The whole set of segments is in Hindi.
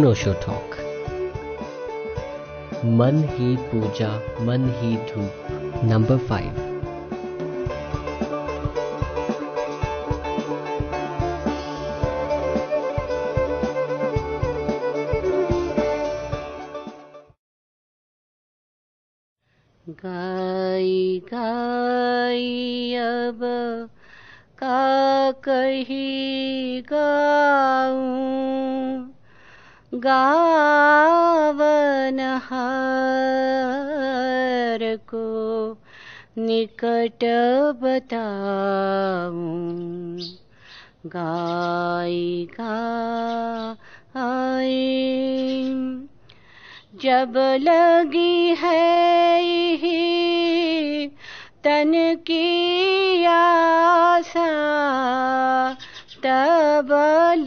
नोशो टॉक मन ही पूजा मन ही धूप नंबर फाइव गाऊं गावन हार को निकट बताऊँ। गाई गाई जब लगी है तन की आशा, तब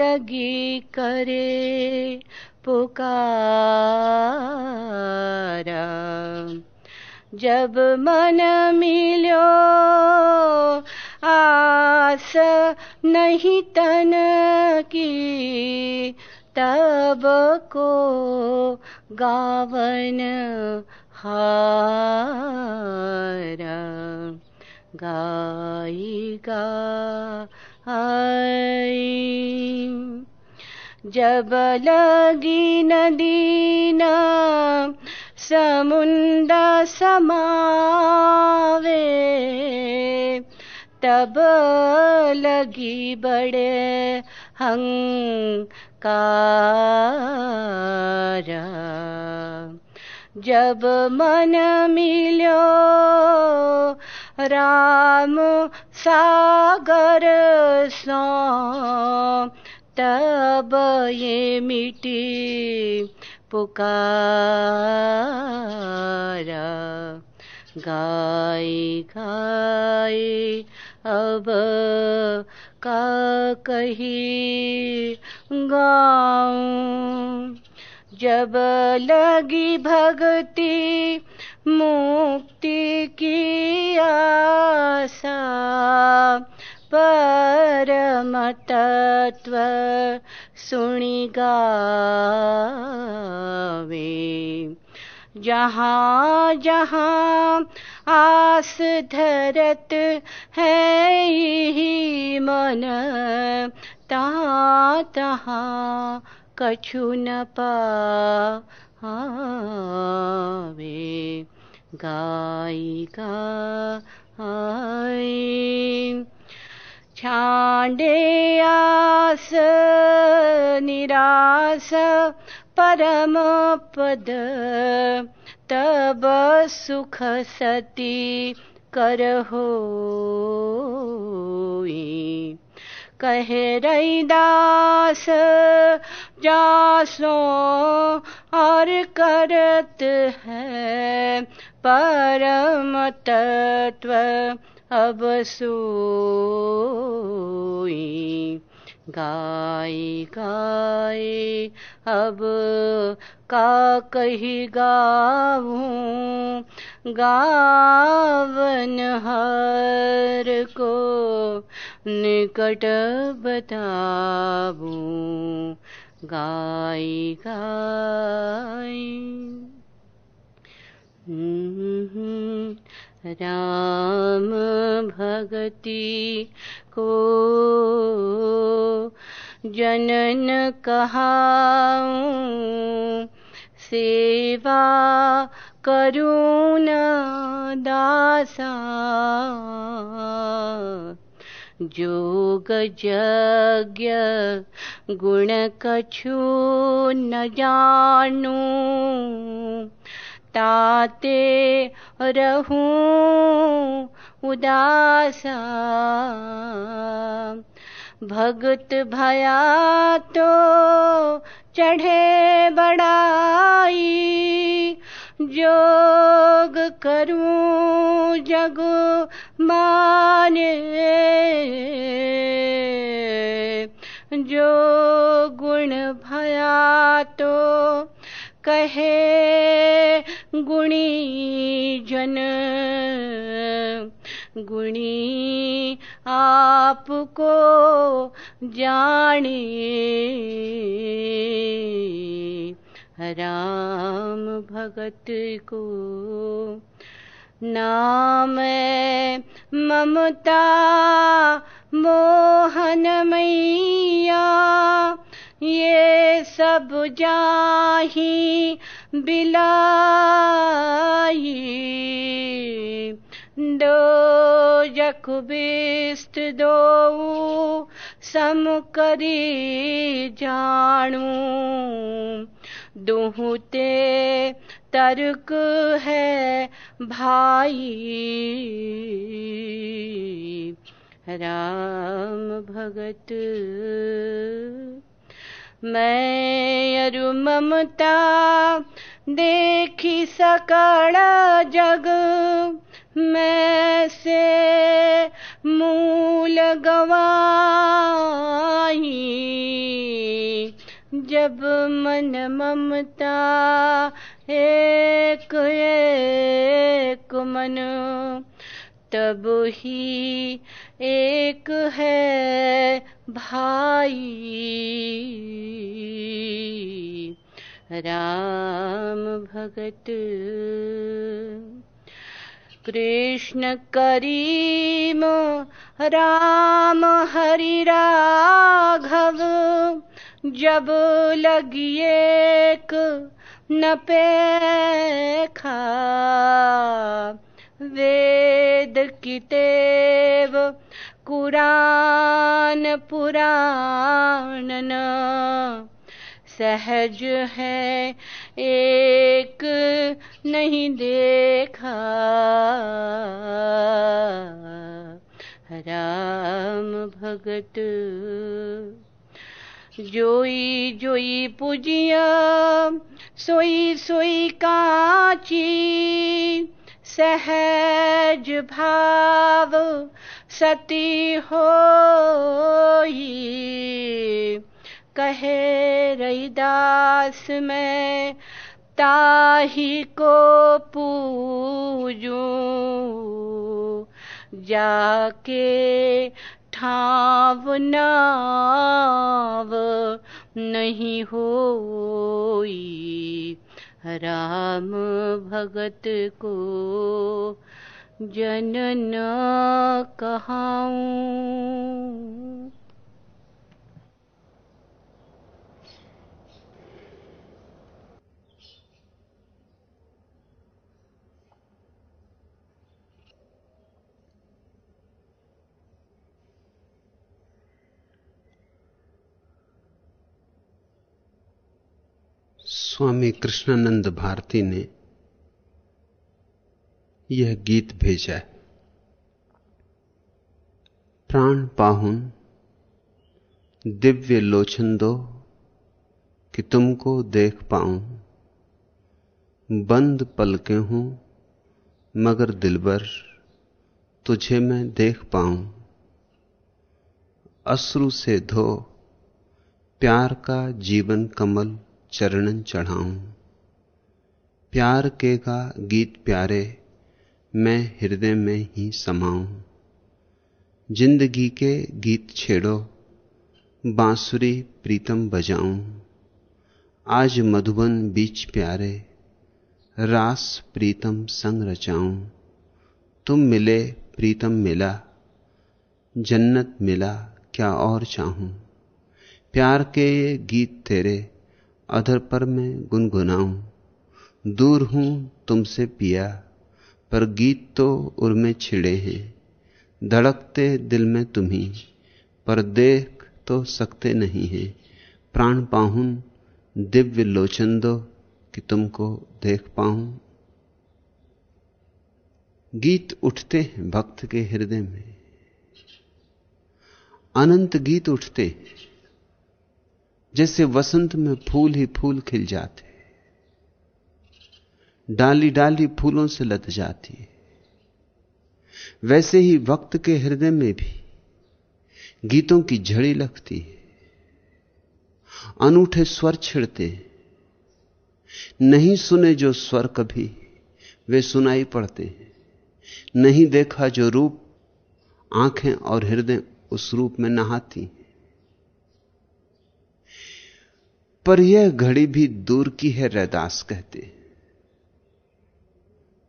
लगी करे पुकारा। जब मन मिलो आस नहीं तन की तब को गावन हारा। गाई गाई। जब लगी नदी न समुंद समावे। तब लगी बड़े हंकारा। जब मन मिलो राम सागर सो तब ये मिटी पुकारा। गाय गाय, अब का कही गाऊं? जब लगी भक्ति मुक्ति की आशा परम तत्व सुनी गावे। जहाँ जहाँ आस धरत है ही मन, तहाँ तहाँ कछु न पावे। गाई गाई आस, निरास, परम पद। तब सुख सती करहो कहे रईदास जासो और करत है, परम तत्व। अब सोई गाय गाय अब का कही गाऊं, गावन हर को निकट बताबूं गाय गाय राम भगति को जनन कहाऊं सेवा करुण दासा। जोग यज्ञ गुण कछु न जानू ताते रहूँ उदासा। भगत भया तो चढ़े बड़ाई, जोग करूँ जग माने। जो गुण भया तो कहे गुणी जन। गुणी आपको जाने राम भगत को नाम ममता मोहन मैया, ये सब जाही बिलाई दो जख बिस्त दो सम करी जानू। दुहते तर्क है भाई। राम भगत। मैं अरु ममता देखी सकड़ जग, मैं से मूल गवाई जब मन ममता एक एक मन, तब ही एक है भाई। राम भगत, कृष्ण करीम, राम हरि राघव, जब लगी एक न पेखा। वेद कितेव कुरान पुराण सहज है एक नहीं देखा। राम भगत, जोई जोई पूजिया, सोई सोई काची। सहज भाव सती हो कहे रईदास में, ताही को पूजू। जाके ठाव नाव नहीं होई। राम भगत को जनन स्वामी कृष्णानंद भारती ने यह गीत भेजा है। प्राण पाहुन दिव्य लोचन दो कि तुमको देख पाऊँ। बंद पलके हूँ, मगर दिलबर तुझे मैं देख पाऊँ। अश्रु से धो, प्यार का जीवन कमल चरणन चढ़ाऊं। प्यार के का गीत प्यारे मैं हृदय में ही समाऊं। ज़िंदगी के गीत छेड़ो, बांसुरी प्रीतम बजाऊं। आज मधुबन बीच प्यारे, रास प्रीतम संग रचाऊं। तुम मिले, प्रीतम मिला, जन्नत मिला, क्या और चाहूँ? प्यार के ये गीत तेरे, अधर पर मैं गुनगुनाऊं। दूर हूँ तुमसे पिया पर गीत तो उर्मे छिड़े हैं। धड़कते दिल में तुम्ही, पर देख तो सकते नहीं हैं। प्राण पाहुन दिव्य लोचन दो कि तुमको देख पाऊँ। गीत उठते हैं भक्त के हृदय में। अनंत गीत उठते जैसे वसंत में फूल ही फूल खिल जाते डाली डाली फूलों से लद जाती है। वैसे ही वक्त के हृदय में भी गीतों की झड़ी लगती है। अनूठे स्वर छिड़ते नहीं सुने जो स्वर कभी, वे सुनाई पड़ते हैं। नहीं देखा जो रूप, आँखें और हृदय उस रूप में नहाती पर यह घड़ी भी दूर की है, रैदास कहते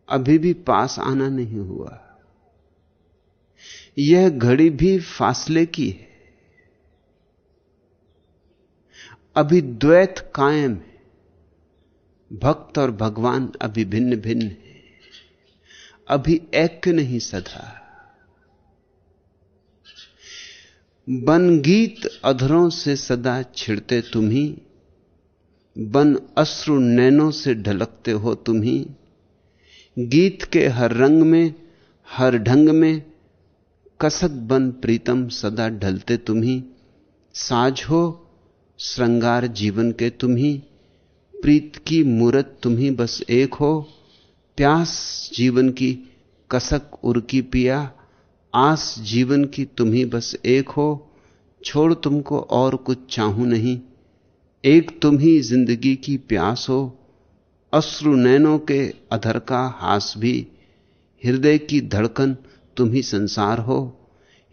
अभी भी पास आना नहीं हुआ। यह घड़ी भी फासले की है। अभी द्वैत कायम है। भक्त और भगवान अभी भिन्न भिन्न है। अभी ऐक्य नहीं सधा। बन गीत अधरों से सदा छिड़ते तुम ही बन अश्रु नैनों से ढलकते हो तुम ही गीत के हर रंग में, हर ढंग में, कसक बन प्रीतम सदा ढलते तुम ही साज हो श्रृंगार जीवन के तुम ही प्रीत की मूरत तुम ही बस एक हो। प्यास जीवन की कसक उर्की पिया, आस जीवन की तुम ही बस एक हो। छोड़ तुमको और कुछ चाहूँ नहीं, एक तुम ही ज़िंदगी की प्यास हो। अश्रु नैनों के अधर का हास भी। हृदय की धड़कन, तुम ही संसार हो।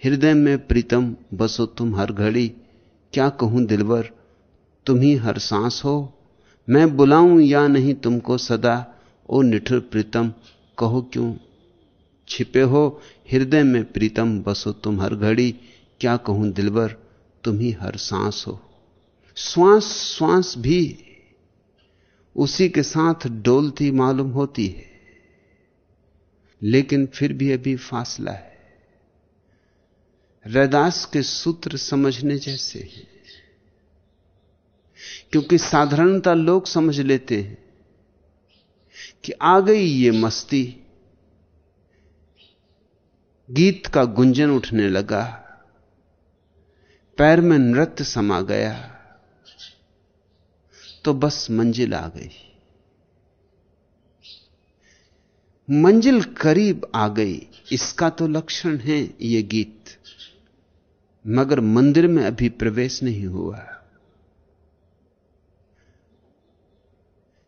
हृदय में प्रीतम, बसो तुम हर घड़ी। क्या कहूँ दिलवर तुम ही हर सांस हो। मैं बुलाऊं या नहीं तुमको सदा। ओ निठुर प्रीतम, कहो क्यों? छिपे हो, हृदय में प्रीतम, बसो तुम हर घड़ी। क्या कहूँ दिलवर तुम ही हर सांस हो। श्वास श्वास भी उसी के साथ डोलती मालूम होती है, लेकिन फिर भी अभी फासला है। रैदास के सूत्र समझने जैसे हैं, क्योंकि साधारणता लोग समझ लेते हैं कि आ गई ये मस्ती। गीत का गुंजन उठने लगा, पैर में नृत्य समा गया। तो बस मंजिल आ गई। मंजिल करीब आ गई। इसका तो लक्षण है ये गीत। मगर मंदिर में अभी प्रवेश नहीं हुआ।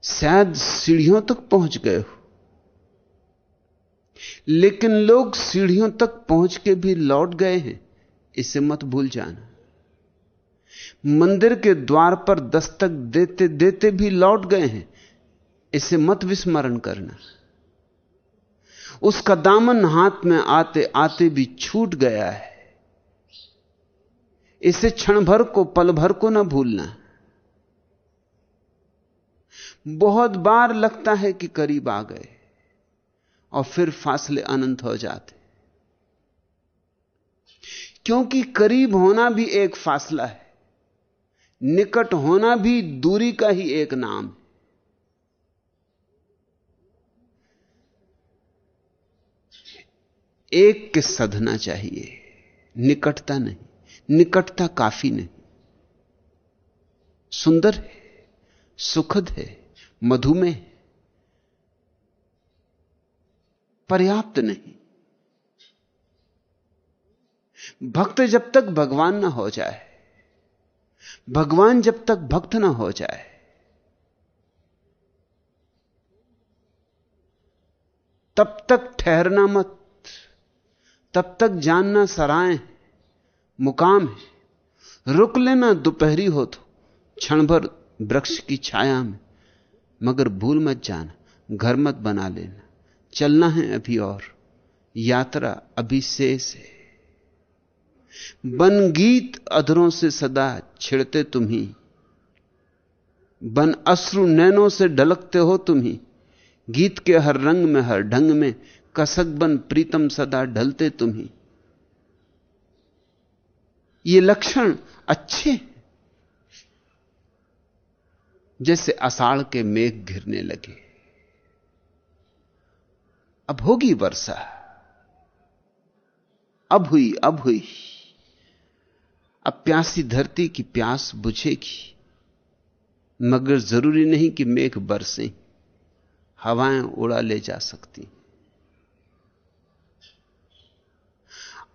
शायद सीढ़ियों तक पहुँच गए हो। लेकिन लोग सीढ़ियों तक पहुँच के भी लौट गए हैं। इसे मत भूल जाना। मंदिर के द्वार पर दस्तक देते देते भी लौट गए हैं। इसे मत विस्मरण करना। उसका दामन हाथ में आते आते भी छूट गया है। इसे क्षण भर को पल भर को ना भूलना। बहुत बार लगता है कि करीब आ गए और फिर फासले अनंत हो जाते। क्योंकि करीब होना भी एक फासला है। निकट होना भी दूरी का ही एक नाम है। एक के सधना चाहिए, निकटता नहीं, निकटता काफ़ी नहीं। सुंदर है, सुखद है, मधुमेह पर्याप्त नहीं। भक्त जब तक भगवान ना हो जाए भगवान जब तक भक्त ना हो जाए, तब तक ठहरना मत, तब तक जानना सराय, मुकाम है। रुक लेना दोपहरी हो तो क्षण भर वृक्ष की छाया में, मगर भूल मत जाना, घर मत बना लेना। चलना है अभी और, यात्रा अभी शेष है बन गीत अधरों से सदा छिड़ते तुम ही। बन अश्रु नैनों से ढलकते हो तुम ही। गीत के हर रंग में, हर ढंग में कसक बन प्रीतम सदा ढलते तुम ही। ये लक्षण अच्छे जैसे अषाढ़ के मेघ घिरने लगे। अब होगी वर्षा। अब हुई अब हुई। अब प्यासी धरती की प्यास बुझेगी। मगर ज़रूरी नहीं कि मेघ बरसे, हवाएँ उड़ा ले जा सकती।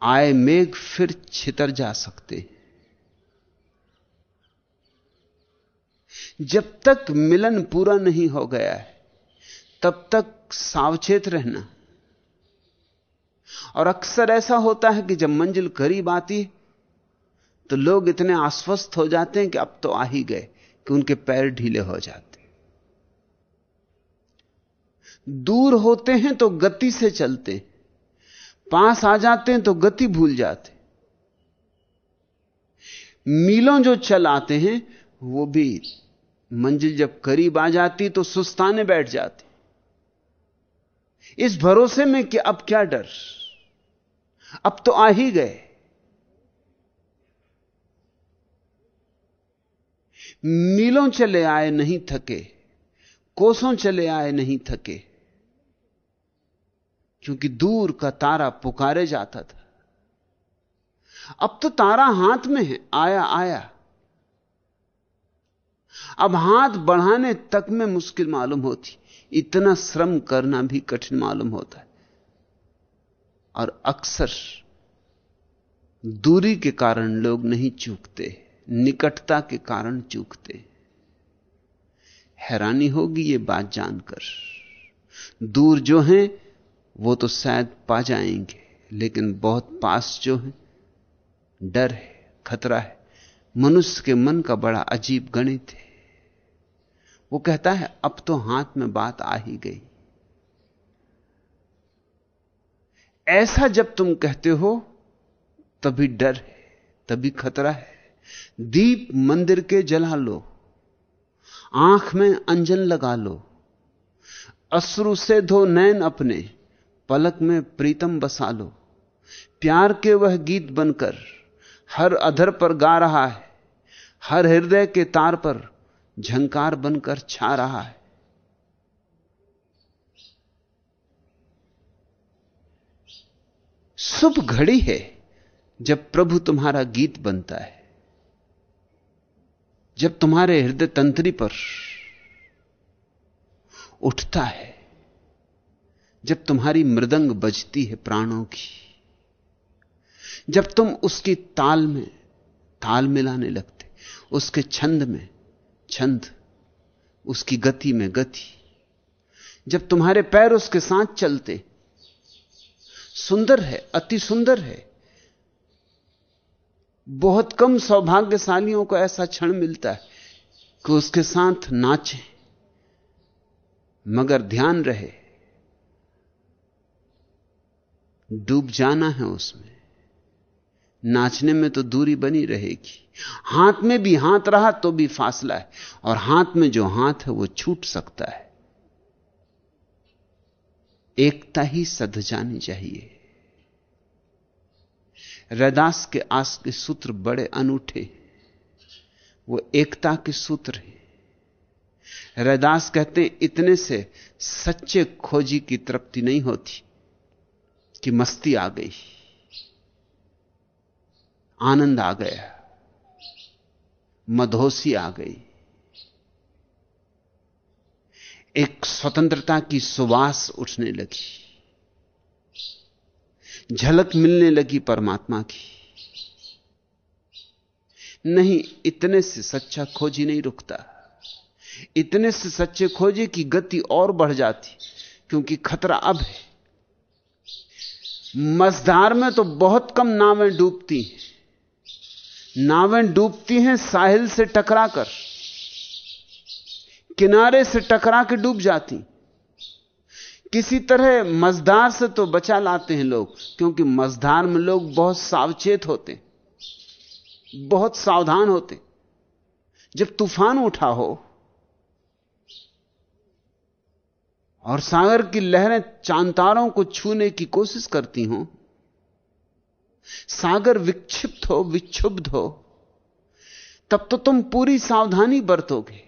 आए मेघ फिर छितर जा सकते। जब तक मिलन पूरा नहीं हो गया है, तब तक सावचेत रहना। और अक्सर ऐसा होता है कि जब मंजिल करीब आती तो लोग इतने आश्वस्त हो जाते हैं कि अब तो आ ही गए, कि उनके पैर ढीले हो जाते दूर होते हैं तो गति से चलते पास आ जाते हैं तो गति भूल जाते मीलों जो चल आते हैं, वो भी मंजिल जब करीब आ जाती तो सुस्ताने बैठ जाते इस भरोसे में कि अब क्या डर? अब तो आ ही गए। मीलों चले आए नहीं थके, कोसों चले आए नहीं थके, क्योंकि दूर का तारा पुकारे जाता था। अब तो तारा हाथ में है, आया आया। अब हाथ बढ़ाने तक में मुश्किल मालूम होती, इतना श्रम करना भी कठिन मालूम होता है। और अक्सर दूरी के कारण लोग नहीं चूकते। निकटता के कारण चूकते। हैरानी होगी ये बात जानकर। दूर जो हैं, वो तो शायद पा जाएँगे, लेकिन बहुत पास जो है, डर है, खतरा है। मनुष्य के मन का बड़ा अजीब गणित है। वो कहता है, अब तो हाथ में बात आ ही गई। ऐसा जब तुम कहते हो, तभी डर है, तभी खतरा है। दीप मंदिर के जला लो। आँख में अंजन लगा लो। अश्रु से धो नैन अपने, पलक में प्रीतम बसा लो। प्यार के वह गीत बनकर हर अधर पर गा रहा है। हर हृदय के तार पर झंकार बनकर छा रहा है। शुभ घड़ी है जब प्रभु तुम्हारा गीत बनता है। जब तुम्हारे हृदय तंत्री पर उठता है, जब तुम्हारी मृदंग बजती है प्राणों की, जब तुम उसकी ताल में, ताल मिलाने लगते, उसके छंद में, छंद, उसकी गति में गति, जब तुम्हारे पैर उसके साथ चलते, सुंदर है, अति सुंदर है बहुत कम सौभाग्यशालियों को ऐसा क्षण मिलता है कि उसके साथ नाचे, मगर ध्यान रहे। डूब जाना है उसमें। नाचने में तो दूरी बनी रहेगी। हाथ में भी हाथ रहा तो भी फासला है, और हाथ में जो हाथ है वो छूट सकता है। एकता ही सध जानी चाहिए। रैदास के आस के सूत्र बड़े अनूठे वो एकता के सूत्र हैं। रैदास कहते हैं, इतने से सच्चे खोजी की तृप्ति नहीं होती कि मस्ती आ गई। आनंद आ गया। मधोसी आ गई। एक स्वतंत्रता की सुवास उठने लगी। झलक मिलने लगी परमात्मा की। नहीं, इतने से सच्चा खोजी नहीं रुकता। इतने से सच्चे खोजे की गति और बढ़ जाती, क्योंकि खतरा अब है। मझधार में तो बहुत कम नावें डूबती हैं। नावें डूबती हैं साहिल से टकराकर, किनारे से टकरा के डूब जाती। किसी तरह मझधार से तो बचा लाते हैं लोग, क्योंकि मझधार में लोग बहुत सावचेत होते बहुत सावधान होते जब तूफ़ान उठा हो, और सागर की लहरें चांतारों को छूने की कोशिश करती हों, सागर विक्षिप्त हो, विक्षुब्ध हो, तब तो तुम पूरी सावधानी बरतोगे।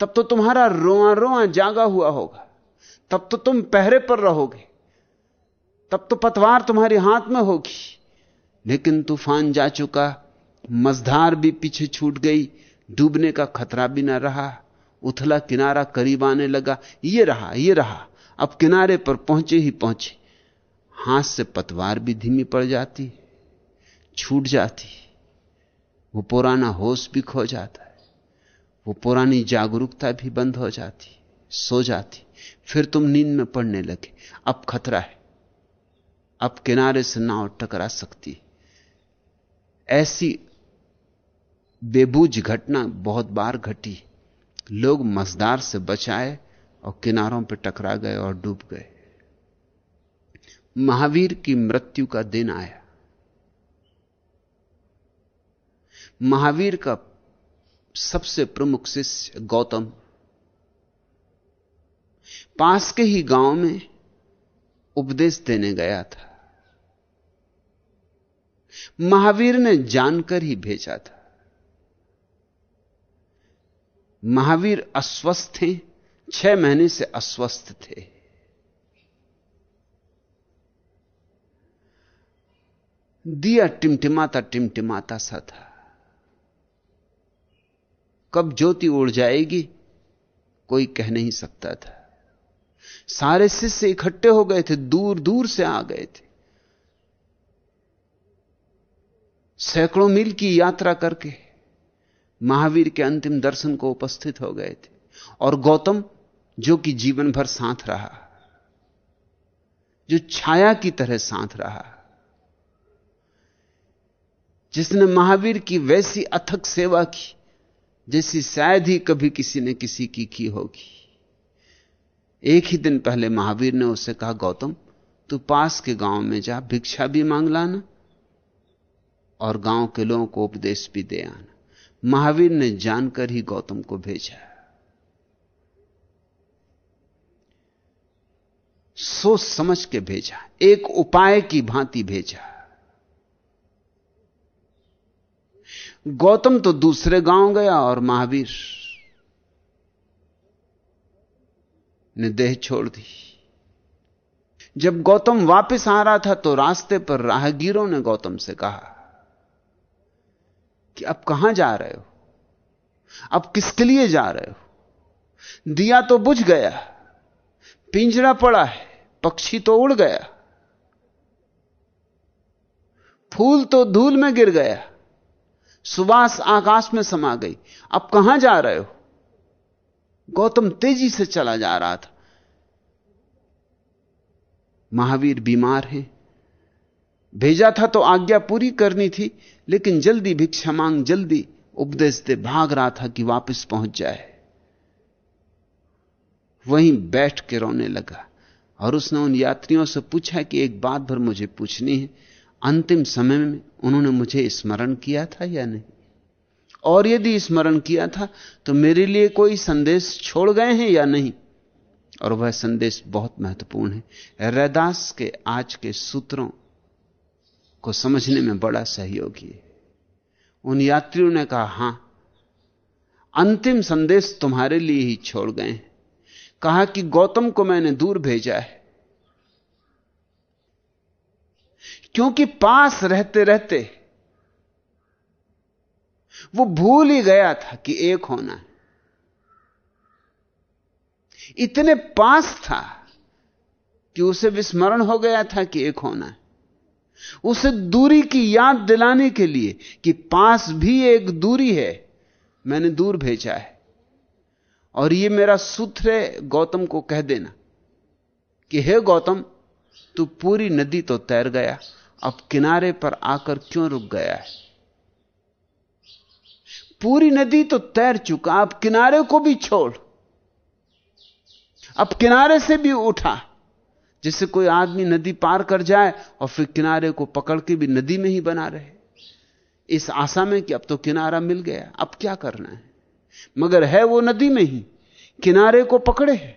तब तो तुम्हारा रोआ रोआ जागा हुआ होगा। तब तो तुम पहरे पर रहोगे। तब तो पतवार तुम्हारे हाथ में होगी। लेकिन तूफ़ान जा चुका, मझधार भी पीछे छूट गई, डूबने का खतरा भी ना रहा। उथला किनारा करीब आने लगा, ये रहा ये रहा। अब किनारे पर पहुँचे ही पहुँचे। हाथ से पतवार भी धीमी पड़ जाती, छूट जाती। वो पुराना होश भी खो जाता है। वो पुरानी जागरूकता भी बंद हो जाती, सो जाती। फिर तुम नींद में पड़ने लगे। अब खतरा है। अब किनारे से नाव टकरा सकती। ऐसी बेबूज घटना बहुत बार घटी। लोग मजदार से बचाए और किनारों पर टकरा गए और डूब गए। महावीर की मृत्यु का दिन आया। महावीर का सबसे प्रमुख शिष्य गौतम पास के ही गाँव में उपदेश देने गया था। महावीर ने जानकर ही भेजा था। महावीर अस्वस्थ थे छह महीने से अस्वस्थ थे। दिया टिमटिमाता टिमटिमाता सा था। कब ज्योति उड़ जाएगी, कोई कह नहीं सकता था। सारे शिष्य इकट्ठे हो गए थे दूर दूर से आ गए थे। सैकड़ों मील की यात्रा करके महावीर के अंतिम दर्शन को उपस्थित हो गए थे। और गौतम, जो कि जीवन भर साथ रहा, जो छाया की तरह साथ रहा, जिसने महावीर की वैसी अथक सेवा की, जैसी शायद ही कभी किसी ने किसी की की होगी। एक ही दिन पहले महावीर ने उससे कहा, गौतम, तू पास के गाँव में जा, भिक्षा भी मांग लाना और गाँव के लोगों को उपदेश भी दे आना। महावीर ने जानकर ही गौतम को भेजा। सोच समझ के भेजा, एक उपाय की भांति भेजा। गौतम तो दूसरे गाँव गया और महावीर ने देह छोड़ दी। जब गौतम वापस आ रहा था तो रास्ते पर राहगीरों ने गौतम से कहा कि अब कहाँ जा रहे हो? अब किसके लिए जा रहे हो? दिया तो बुझ गया, पिंजरा पड़ा है, पक्षी तो उड़ गया, फूल तो धूल में गिर गया सुबास आकाश में समा गई। अब कहाँ जा रहे हो? गौतम तेज़ी से चला जा रहा था। महावीर बीमार है। भेजा था तो आज्ञा पूरी करनी थी, लेकिन जल्दी भिक्षा मांग, जल्दी उपदेश दे भाग रहा था कि वापस पहुँच जाए। वहीं बैठ के रोने लगा और उसने उन यात्रियों से पूछा कि एक बात भर मुझे पूछनी है। अंतिम समय में उन्होंने मुझे स्मरण किया था या नहीं? और यदि स्मरण किया था तो मेरे लिए कोई संदेश छोड़ गए हैं या नहीं? और वह संदेश बहुत महत्वपूर्ण है। रैदास के आज के सूत्रों को समझने में बड़ा सहयोगी है। उन यात्रियों ने कहा, हाँ, अंतिम संदेश तुम्हारे लिए ही छोड़ गए हैं। कहा कि गौतम को मैंने दूर भेजा है। क्योंकि पास रहते रहते वो भूल ही गया था कि एक होना है। इतने पास था कि उसे विस्मरण हो गया था कि एक होना है। उसे दूरी की याद दिलाने के लिए कि पास भी एक दूरी है, मैंने दूर भेजा है। और यह मेरा सूत्र है, गौतम को कह देना कि, हे गौतम, तू पूरी नदी तो तैर गया, अब किनारे पर आकर क्यों रुक गया है? पूरी नदी तो तैर चुका, अब किनारे को भी छोड़। अब किनारे से भी उठा, जिससे कोई आदमी नदी पार कर जाए और फिर किनारे को पकड़ के भी नदी में ही बना रहे। इस आशा में कि अब तो किनारा मिल गया, अब क्या करना है? मगर है वो नदी में ही, किनारे को पकड़े है।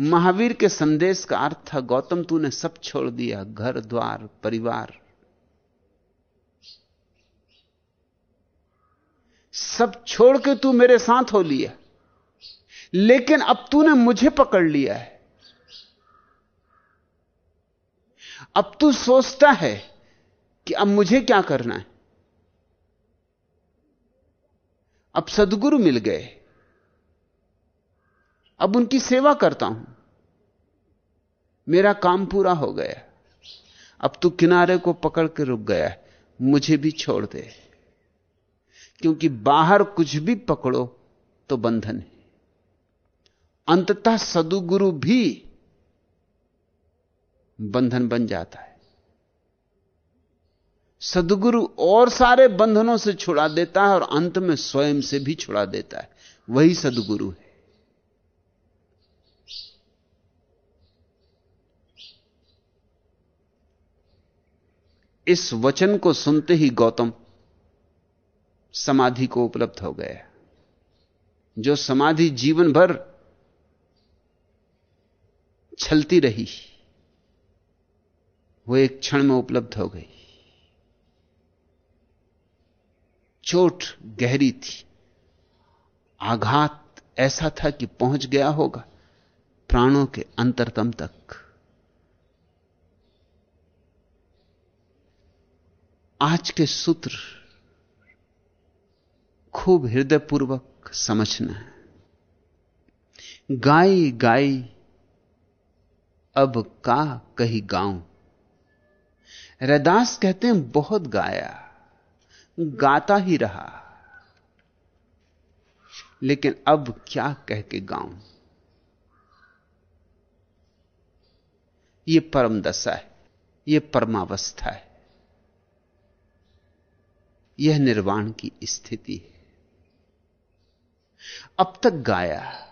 महावीर के संदेश का अर्थ था, गौतम तूने सब छोड़ दिया, घर, द्वार, परिवार। सब छोड़ के तू मेरे साथ हो लिया लेकिन अब तूने मुझे पकड़ लिया है। अब तू सोचता है कि अब मुझे क्या करना है। अब सदगुरु मिल गए। अब उनकी सेवा करता हूँ। मेरा काम पूरा हो गया। अब तू किनारे को पकड़ के रुक गया मुझे भी छोड़ दे। क्योंकि बाहर कुछ भी पकड़ो तो बंधन है। अंततः सदुगुरु भी बंधन बन जाता है। सदगुरु और सारे बंधनों से छुड़ा देता है और अंत में स्वयं से भी छुड़ा देता है। वही सदगुरु है। इस वचन को सुनते ही गौतम समाधि को उपलब्ध हो गया जो समाधि जीवन भर छलती रही, वो एक क्षण में उपलब्ध हो गई। चोट गहरी थी। आघात ऐसा था कि पहुँच गया होगा, प्राणों के अंतरतम तक। आज के सूत्र खूब हृदयपूर्वक समझना है। गाई गाई अब का कही गाऊं रैदास कहते हैं, बहुत गाया, गाता ही रहा। लेकिन अब क्या कह के गाऊं यह परम दशा है यह परमावस्था है, यह निर्वाण की स्थिति है। अब तक गाया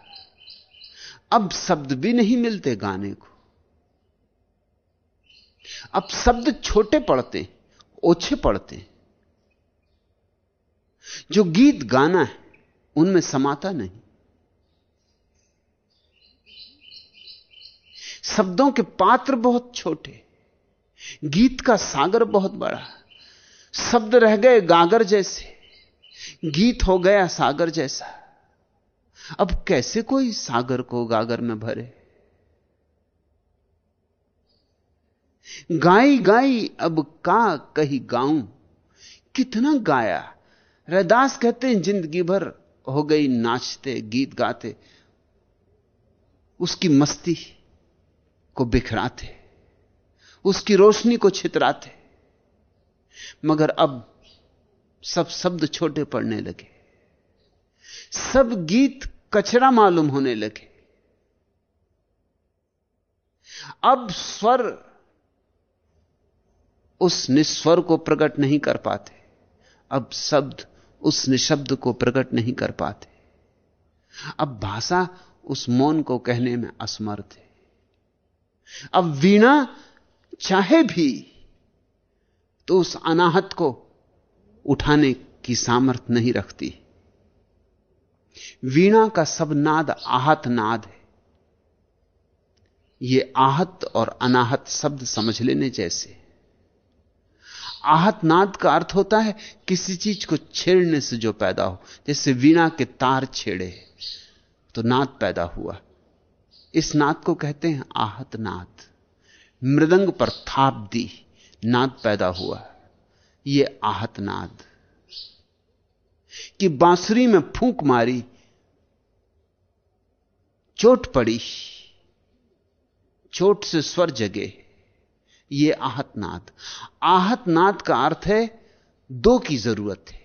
अब शब्द भी नहीं मिलते गाने को। अब शब्द छोटे पड़ते ओछे पड़ते जो गीत गाना है, उनमें समाता नहीं। शब्दों के पात्र बहुत छोटे, गीत का सागर बहुत बड़ा। शब्द रह गए गागर जैसे, गीत हो गया सागर जैसा। अब कैसे कोई सागर को गागर में भरे? गाई गाई, अब का कही गाऊं? कितना गाया? रैदास कहते हैं, ज़िंदगी भर हो गई नाचते, गीत गाते। उसकी मस्ती को बिखराते, उसकी रोशनी को छितराते। मगर अब सब शब्द छोटे पड़ने लगे। सब गीत कचरा मालूम होने लगे। अब स्वर उस निस्वर को प्रकट नहीं कर पाते। अब शब्द उस निशब्द को प्रकट नहीं कर पाते। अब भाषा उस मौन को कहने में असमर्थ है। अब वीणा चाहे भी तो उस अनाहत को उठाने की सामर्थ्य नहीं रखती। वीणा का सब नाद आहत नाद है। ये आहत और अनाहत शब्द समझ लेने जैसे। आहत नाद का अर्थ होता है किसी चीज़ को छेड़ने से जो पैदा हो। जैसे वीणा के तार छेड़े तो नाद पैदा हुआ। इस नाद को कहते हैं आहत नाद। मृदंग पर थाप दी, नाद पैदा हुआ। यह आहत नाद। कि बांसुरी में फूंक मारी, चोट पड़ी, चोट से स्वर जगे। यह आहत नाद आहत नाद का अर्थ है, दो की ज़रूरत है।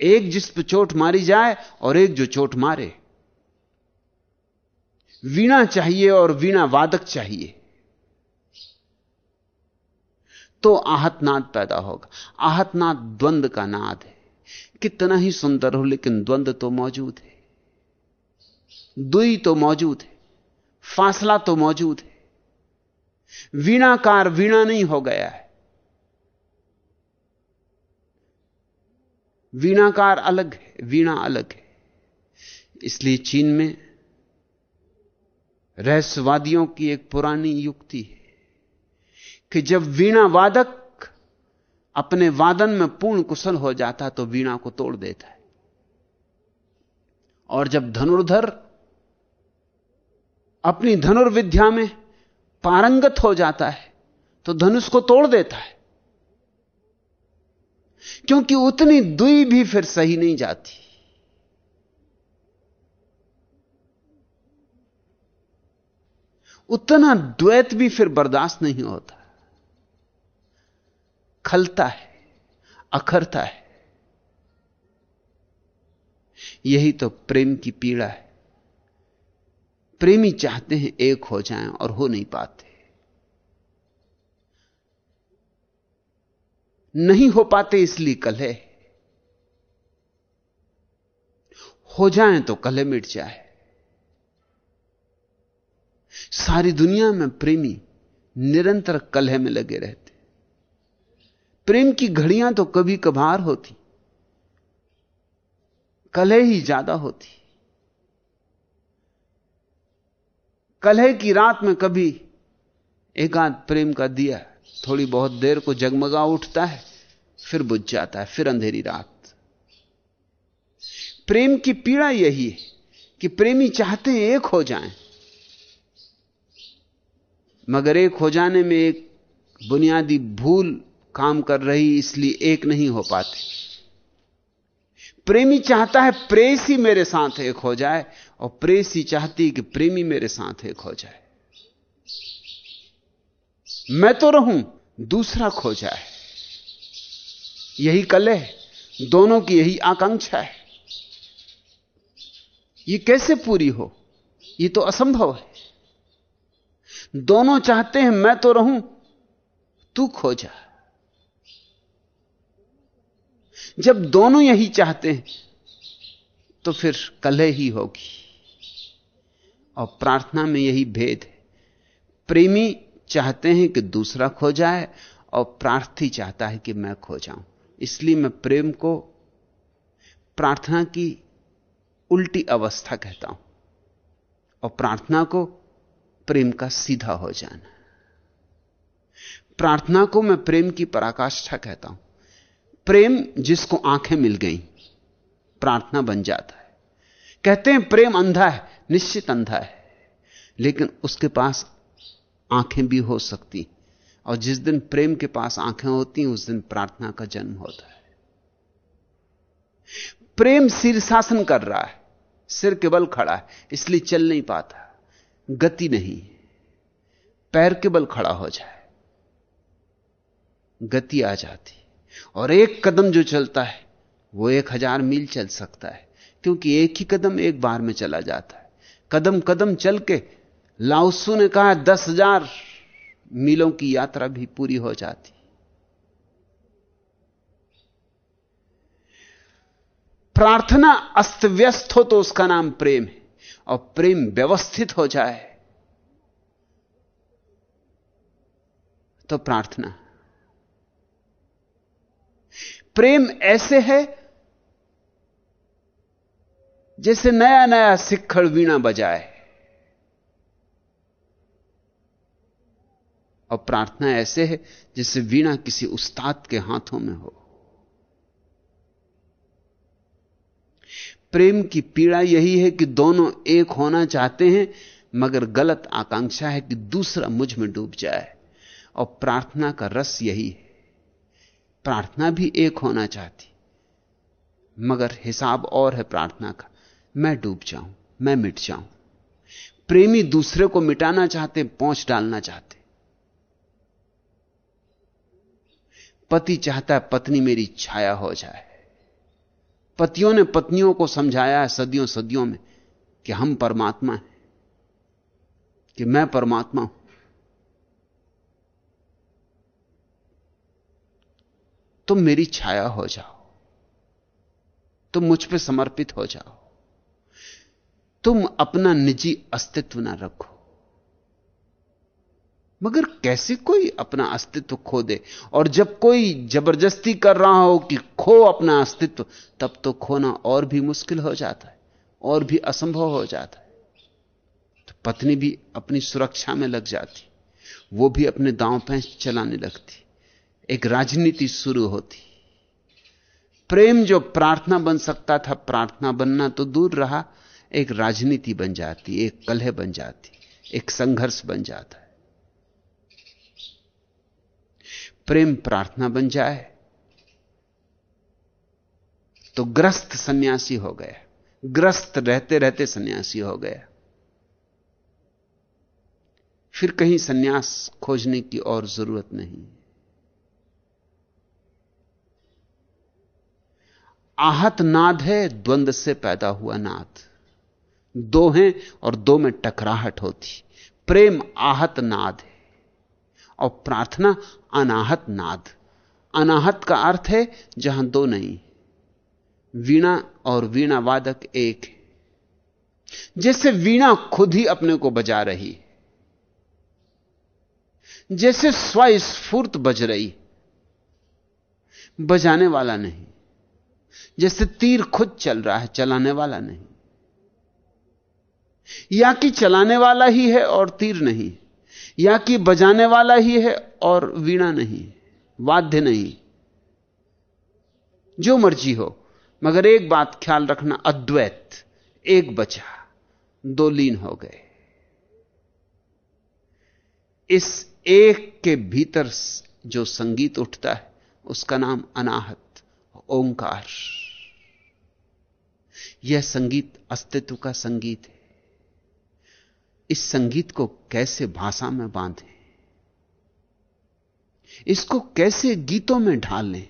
एक जिस पर चोट मारी जाए और एक जो चोट मारे। वीणा चाहिए और वीणा वादक चाहिए। तो आहतनाद पैदा होगा। आहतनाद द्वंद का नाद है। कितना ही सुंदर हो, लेकिन द्वंद तो मौजूद है। दुई तो मौजूद है। फासला तो मौजूद है। वीणाकार वीणा नहीं हो गया है। वीणाकार अलग है, वीणा अलग है। इसलिए चीन में रहस्यवादियों की एक पुरानी युक्ति है। कि जब वीणा वादक अपने वादन में पूर्ण कुशल हो जाता तो वीणा को तोड़ देता है। और जब धनुर्धर अपनी धनुर्विद्या में पारंगत हो जाता है तो धनुष को तोड़ देता है। क्योंकि उतनी दुई भी फिर सही नहीं जाती। उतना द्वैत भी फिर बर्दाश्त नहीं होता। खलता है, अखरता है। यही तो प्रेम की पीड़ा है। प्रेमी चाहते हैं एक हो जाएँ और हो नहीं पाते। नहीं हो पाते इसलिए कलह। हो जाएँ तो कलह मिट जाए। सारी दुनिया में प्रेमी निरंतर कलह में लगे रहते प्रेम की घड़ियाँ तो कभी कभार होती, कलह ही ज़्यादा होती। कलह की रात में कभी एकांत प्रेम का दिया, थोड़ी बहुत देर को जगमगा उठता है, फिर बुझ जाता है, फिर अंधेरी रात। प्रेम की पीड़ा यही है कि प्रेमी चाहते हैं एक हो जाएँ, मगर एक हो जाने में एक बुनियादी भूल काम कर रही इसलिए एक नहीं हो पाते। प्रेमी चाहता है प्रेसी मेरे साथ एक हो जाए और प्रेसी चाहती कि प्रेमी मेरे साथ एक हो जाए। मैं तो रहूँ, दूसरा खो जाए। यही कलह दोनों की यही आकांक्षा है। ये कैसे पूरी हो? ये तो असंभव है। दोनों चाहते हैं मैं तो रहूँ, तू खो जा। जब दोनों यही चाहते हैं तो फिर कलह ही होगी। और प्रार्थना में यही भेद है। प्रेमी चाहते हैं कि दूसरा खो जाए, और प्रार्थी चाहता है कि मैं खो जाऊँ। इसलिए मैं प्रेम को, प्रार्थना की उल्टी अवस्था कहता हूँ। और प्रार्थना को, प्रेम का सीधा हो जाना। प्रार्थना को मैं प्रेम की पराकाष्ठा कहता हूँ। प्रेम जिसको आँखें मिल गई, प्रार्थना बन जाता है। कहते हैं प्रेम अंधा है, निश्चित अंधा है, लेकिन उसके पास आँखें भी हो सकती और जिस दिन प्रेम के पास आँखें होती हैं, उस दिन प्रार्थना का जन्म होता है। प्रेम शीर्षासन कर रहा है, सिर के बल खड़ा है, इसलिए चल नहीं पाता, गति नहीं पैर के बल खड़ा हो जाए, गति आ जाती और एक कदम जो चलता है, वो एक हज़ार मील चल सकता है, क्योंकि एक ही कदम एक बार में चला जाता है। कदम कदम चल के लाउसू ने कहा, दस हज़ार मीलों की यात्रा भी पूरी हो जाती। प्रार्थना अस्त व्यस्त हो तो उसका नाम प्रेम है, और प्रेम व्यवस्थित हो जाए तो प्रार्थना। प्रेम ऐसे है जैसे नया नया सिक्खड़ वीणा बजाए और प्रार्थना ऐसे है जैसे वीणा किसी उस्ताद के हाथों में हो। प्रेम की पीड़ा यही है कि दोनों एक होना चाहते हैं, मगर गलत आकांक्षा है कि दूसरा मुझमें डूब जाए। और प्रार्थना का रस यही है। प्रार्थना भी एक होना चाहती। मगर हिसाब और है प्रार्थना का। मैं डूब जाऊँ, मैं मिट जाऊँ। प्रेमी दूसरे को मिटाना चाहते पहुँच डालना चाहते। पति चाहता है पत्नी मेरी छाया हो जाए। पतियों ने पत्नियों को समझाया है सदियों सदियों में कि हम परमात्मा हैं, कि मैं परमात्मा हूँ। तुम मेरी छाया हो जाओ। तुम मुझ पे समर्पित हो जाओ। तुम अपना निजी अस्तित्व ना रखो। मगर कैसे कोई अपना अस्तित्व खो दे? और जब कोई ज़बरदस्ती कर रहा हो कि खो अपना अस्तित्व, तब तो खोना और भी मुश्किल हो जाता है, और भी असंभव हो जाता है। तो पत्नी भी अपनी सुरक्षा में लग जाती, वो भी अपने दांव पैंच चलाने लगती। एक राजनीति शुरू होती। प्रेम जो प्रार्थना बन सकता था, प्रार्थना बनना तो दूर रहा। एक राजनीति बन जाती, एक कलह बन जाती, एक संघर्ष बन जाता है। प्रेम प्रार्थना बन जाए तो ग्रस्त सन्यासी हो गया। ग्रस्त रहते रहते सन्यासी हो गया। फिर कहीं सन्यास खोजने की और ज़रूरत नहीं। आहत नाद है द्वंद से पैदा हुआ नाद। दो हैं और दो में टकराहट होती। प्रेम आहत नाद है और प्रार्थना अनाहत नाद। अनाहत का अर्थ है जहाँ दो नहीं, वीणा और वीणा वादक एक है। जैसे वीणा खुद ही अपने को बजा रही, जैसे स्वस्फूर्त बज रही, बजाने वाला नहीं। जैसे तीर खुद चल रहा है, चलाने वाला नहीं। या कि चलाने वाला ही है और तीर नहीं, या कि बजाने वाला ही है और वीणा नहीं, वाद्य नहीं, जो मर्ज़ी हो। मगर एक बात ख्याल रखना, अद्वैत, एक बचा, दो लीन हो गए। इस एक के भीतर जो संगीत उठता है, उसका नाम अनाहत। ओंकार। यह संगीत अस्तित्व का संगीत है। इस संगीत को कैसे भाषा में बांधें? इसको कैसे गीतों में ढालें?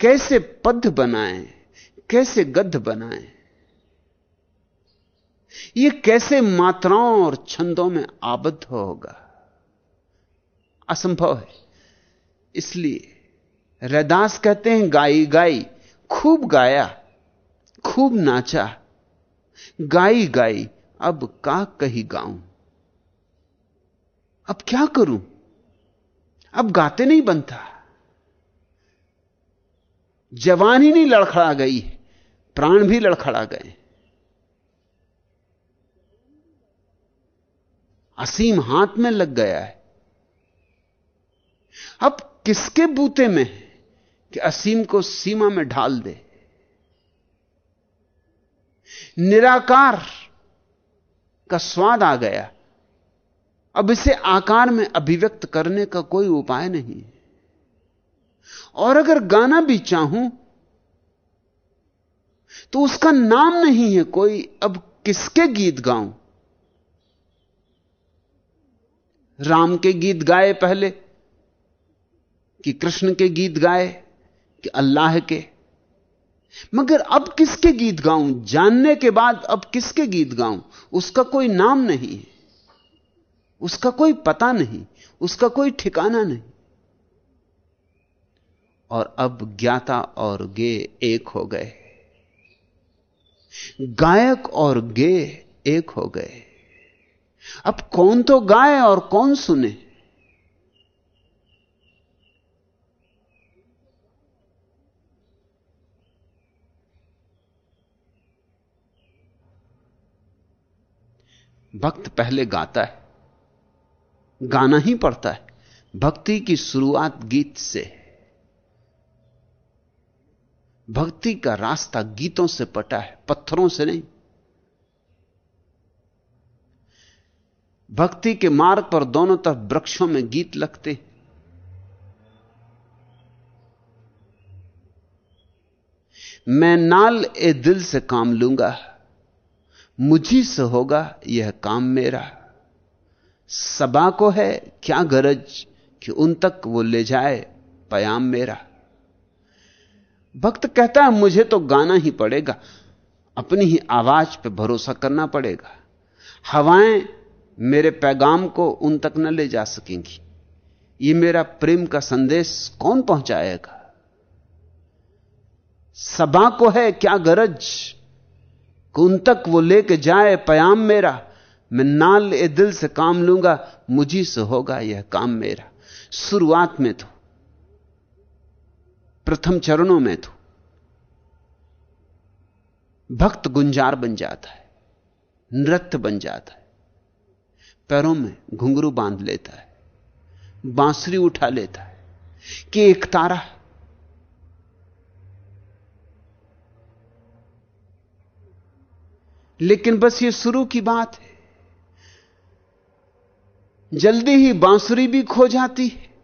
कैसे पद बनाएँ? कैसे गद्य बनाएँ? यह कैसे मात्राओं और छंदों में आबद्ध होगा? असंभव है। इसलिए रैदास कहते हैं, गाई गाई। खूब गाया, खूब नाचा। गाई गाई, अब का कही गाऊं? अब क्या करूँ? अब गाते नहीं बनता। जवानी नहीं लड़खड़ा गई, प्राण भी लड़खड़ा गए। असीम हाथ में लग गया है। अब किसके बूते में कि असीम को सीमा में ढाल दे? निराकार का स्वाद आ गया। अब इसे आकार में अभिव्यक्त करने का कोई उपाय नहीं और अगर गाना भी चाहूँ तो उसका नाम नहीं है कोई, अब किसके गीत गाऊं? राम के गीत गाए पहले कि कृष्ण के गीत गाए, कि अल्लाह के। मगर अब किसके गीत गाऊं? जानने के बाद अब किसके गीत गाऊं? उसका कोई नाम नहीं है। उसका कोई पता नहीं। उसका कोई ठिकाना नहीं। और अब ज्ञाता और गे एक हो गए। गायक और गे एक हो गए। अब कौन तो गाए और कौन सुने? भक्त पहले गाता है, गाना ही पड़ता है, भक्ति की शुरुआत गीत से भक्ति का रास्ता गीतों से पटा है, पत्थरों से नहीं। भक्ति के मार्ग पर दोनों तरफ़ वृक्षों में गीत लगते मैं नाल ए दिल से काम लूँगा मुझी से होगा यह काम मेरा। सबा को है, क्या गरज कि उन तक वो ले जाए पयाम मेरा। भक्त कहता है, मुझे तो गाना ही पड़ेगा, अपनी ही आवाज़ पे भरोसा करना पड़ेगा। हवाएँ मेरे पैगाम को उन तक न ले जा सकेंगी। ये मेरा प्रेम का संदेश कौन पहुंचाएगा? सबा को है, क्या गरज उन तक वो लेके जाए पयाम मेरा। मैं नाल ए दिल से काम लूँगा, मुझी से होगा यह काम मेरा। शुरुआत में तो प्रथम चरणों में तो। भक्त गुंजार बन जाता है, नृत्य बन जाता है, पैरों में घुंघरू बाँध लेता है, बांसुरी उठा लेता है, कि एक तारा लेकिन बस ये शुरू की बात है। जल्दी ही बांसुरी भी खो जाती है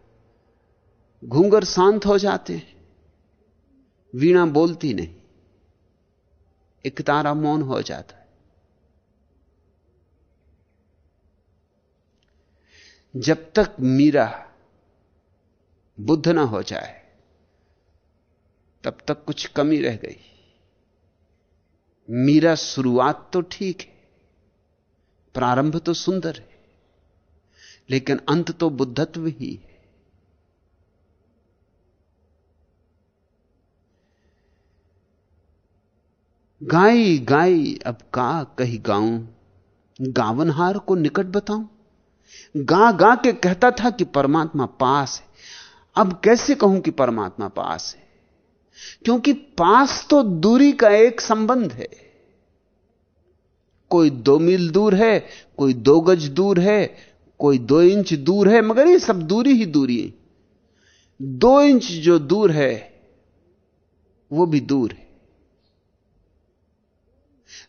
घूंगर शांत हो जाते हैं। वीणा बोलती नहीं, एक तारा मौन हो जाता है। जब तक मीरा बुद्ध ना हो जाए, तब तक कुछ कमी रह गई। मीरा, शुरुआत तो ठीक है, प्रारंभ तो सुंदर है, लेकिन अंत तो बुद्धत्व ही है। गाई गाई, अब का कही गाऊं, गावनहार को निकट बताऊँ। गा गा के कहता था कि परमात्मा पास है, अब कैसे कहूँ कि परमात्मा पास है? क्योंकि पास तो दूरी का एक संबंध है। कोई दो मील दूर है, कोई दो गज दूर है, कोई दो इंच दूर है, मगर ये सब दूरी ही दूरी है। दो इंच जो दूर है, वो भी दूर है।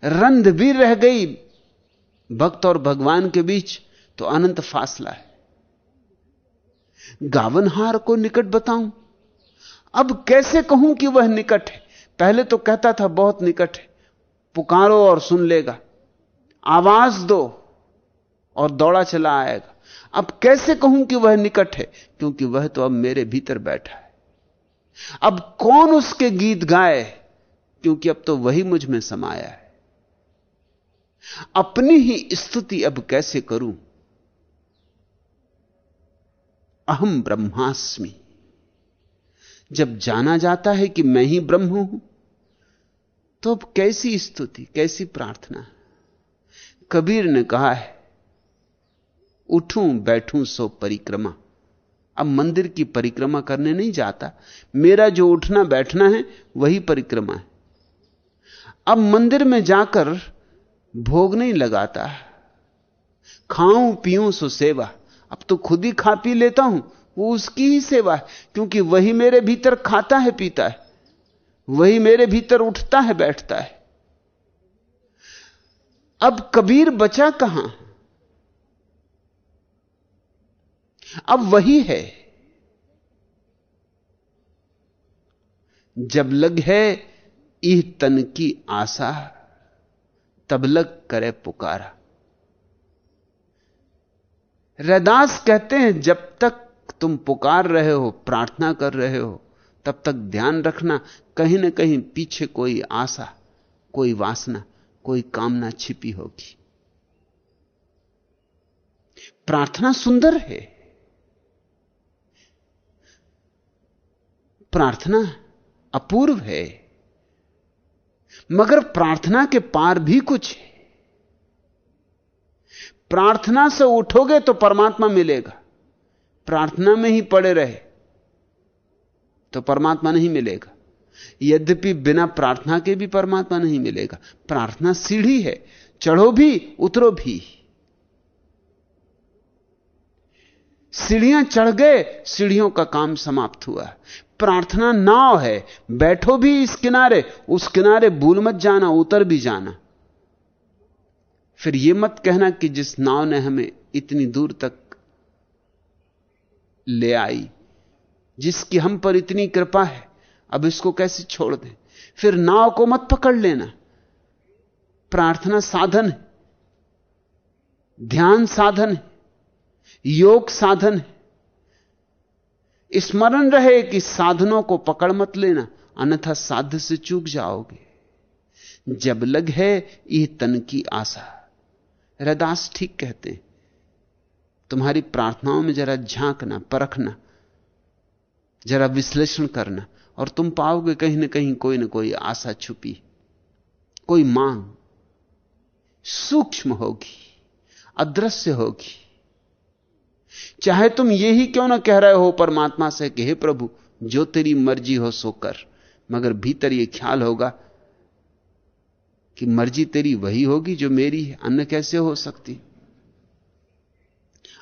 रंध भी रह गई, भक्त और भगवान के बीच तो अनंत फासला है। गावनहार को निकट बताऊँ अब कैसे कहूँ कि वह निकट है? पहले तो कहता था, बहुत निकट है। पुकारो और सुन लेगा। आवाज़ दो और दौड़ा चला आएगा। अब कैसे कहूँ कि वह निकट है? क्योंकि वह तो अब मेरे भीतर बैठा है। अब कौन उसके गीत गाए? क्योंकि अब तो वही मुझमें समाया है। अपनी ही स्तुति अब कैसे करूँ? अहम ब्रह्मास्मि। जब जाना जाता है कि मैं ही ब्रह्म हूँ तो अब कैसी स्तुति, कैसी प्रार्थना? कबीर ने कहा है, उठूं, बैठूं, सो परिक्रमा। अब मंदिर की परिक्रमा करने नहीं जाता। मेरा जो उठना, बैठना है, वही परिक्रमा है। अब मंदिर में जाकर भोग नहीं लगाता। खाऊं, पीऊं, सो सेवा। अब तो खुद ही खा पी लेता हूँ। वो उसकी ही सेवा है, क्योंकि वही मेरे भीतर खाता है, पीता है। वही मेरे भीतर उठता है, बैठता है। अब कबीर बचा कहाँ? अब वही है। जब लग है इह तन की आशा, तब लग करे पुकारा। रैदास कहते हैं, जब तक तुम पुकार रहे हो, प्रार्थना कर रहे हो, तब तक ध्यान रखना, कहीं ना कहीं पीछे कोई आशा, कोई वासना, कोई कामना छिपी होगी। प्रार्थना सुंदर है। प्रार्थना अपूर्व है, मगर प्रार्थना के पार भी कुछ है। प्रार्थना से उठोगे तो परमात्मा मिलेगा। प्रार्थना में ही पड़े रहे तो परमात्मा नहीं मिलेगा। यद्यपि बिना प्रार्थना के भी परमात्मा नहीं मिलेगा। प्रार्थना सीढ़ी है, चढ़ो भी, उतरो भी। सीढ़ियाँ चढ़ गए, सीढ़ियों का काम समाप्त हुआ। प्रार्थना नाव है, बैठो भी इस किनारे, उस किनारे भूल मत जाना, उतर भी जाना। फिर यह मत कहना कि जिस नाव ने हमें इतनी दूर तक ले आई, जिसकी हम पर इतनी कृपा है, अब इसको कैसे छोड़ दें? फिर नाव को मत पकड़ लेना। प्रार्थना साधन है, ध्यान साधन है, योग साधन है। स्मरण रहे कि साधनों को पकड़ मत लेना, अन्यथा साध्य से चूक जाओगे। जब लग है ये तन की आशा, रदास ठीक कहते हैं। तुम्हारी प्रार्थनाओं में जरा झांकना, परखना, जरा विश्लेषण करना, और तुम पाओगे कहीं ना कहीं कोई ना कोई आशा छुपी, कोई मांग सूक्ष्म होगी, अदृश्य होगी। चाहे तुम यही क्यों ना कह रहे हो परमात्मा से कि, हे प्रभु, जो तेरी मर्ज़ी हो सो कर। मगर भीतर यह ख्याल होगा कि मर्ज़ी तेरी वही होगी जो मेरी है, अन्य कैसे हो सकती?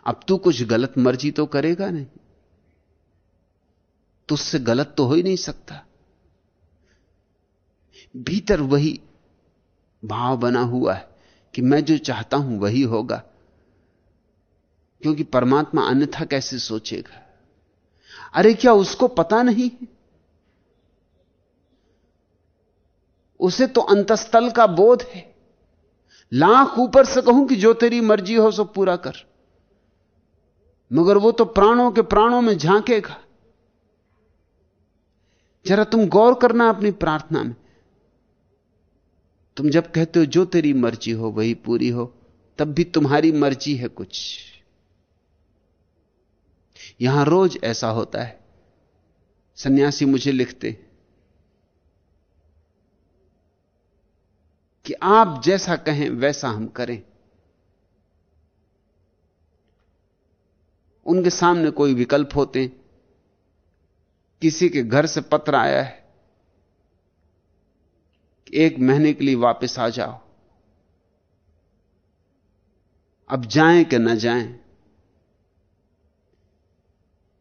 अब तू कुछ गलत मर्ज़ी तो करेगा नहीं। तुझसे गलत तो हो ही नहीं सकता। भीतर वही भाव बना हुआ है कि मैं जो चाहता हूँ वही होगा। क्योंकि परमात्मा अन्यथा कैसे सोचेगा? अरे क्या उसको पता नहीं? उसे तो अंतस्थल का बोध है। लाख ऊपर से कहूँ कि जो तेरी मर्ज़ी हो सो पूरा कर। मगर वो तो प्राणों के प्राणों में झांकेगा। जरा तुम गौर करना अपनी प्रार्थना में। तुम जब कहते हो, जो तेरी मर्ज़ी हो, वही पूरी हो, तब भी तुम्हारी मर्ज़ी है कुछ। यहाँ रोज ऐसा होता है। सन्यासी मुझे लिखते कि आप जैसा कहें, वैसा हम करें। उनके सामने कोई विकल्प होते, किसी के घर से पत्र आया है एक महीने के लिए वापस आ जाओ। अब जाएँ कि न जाएँ?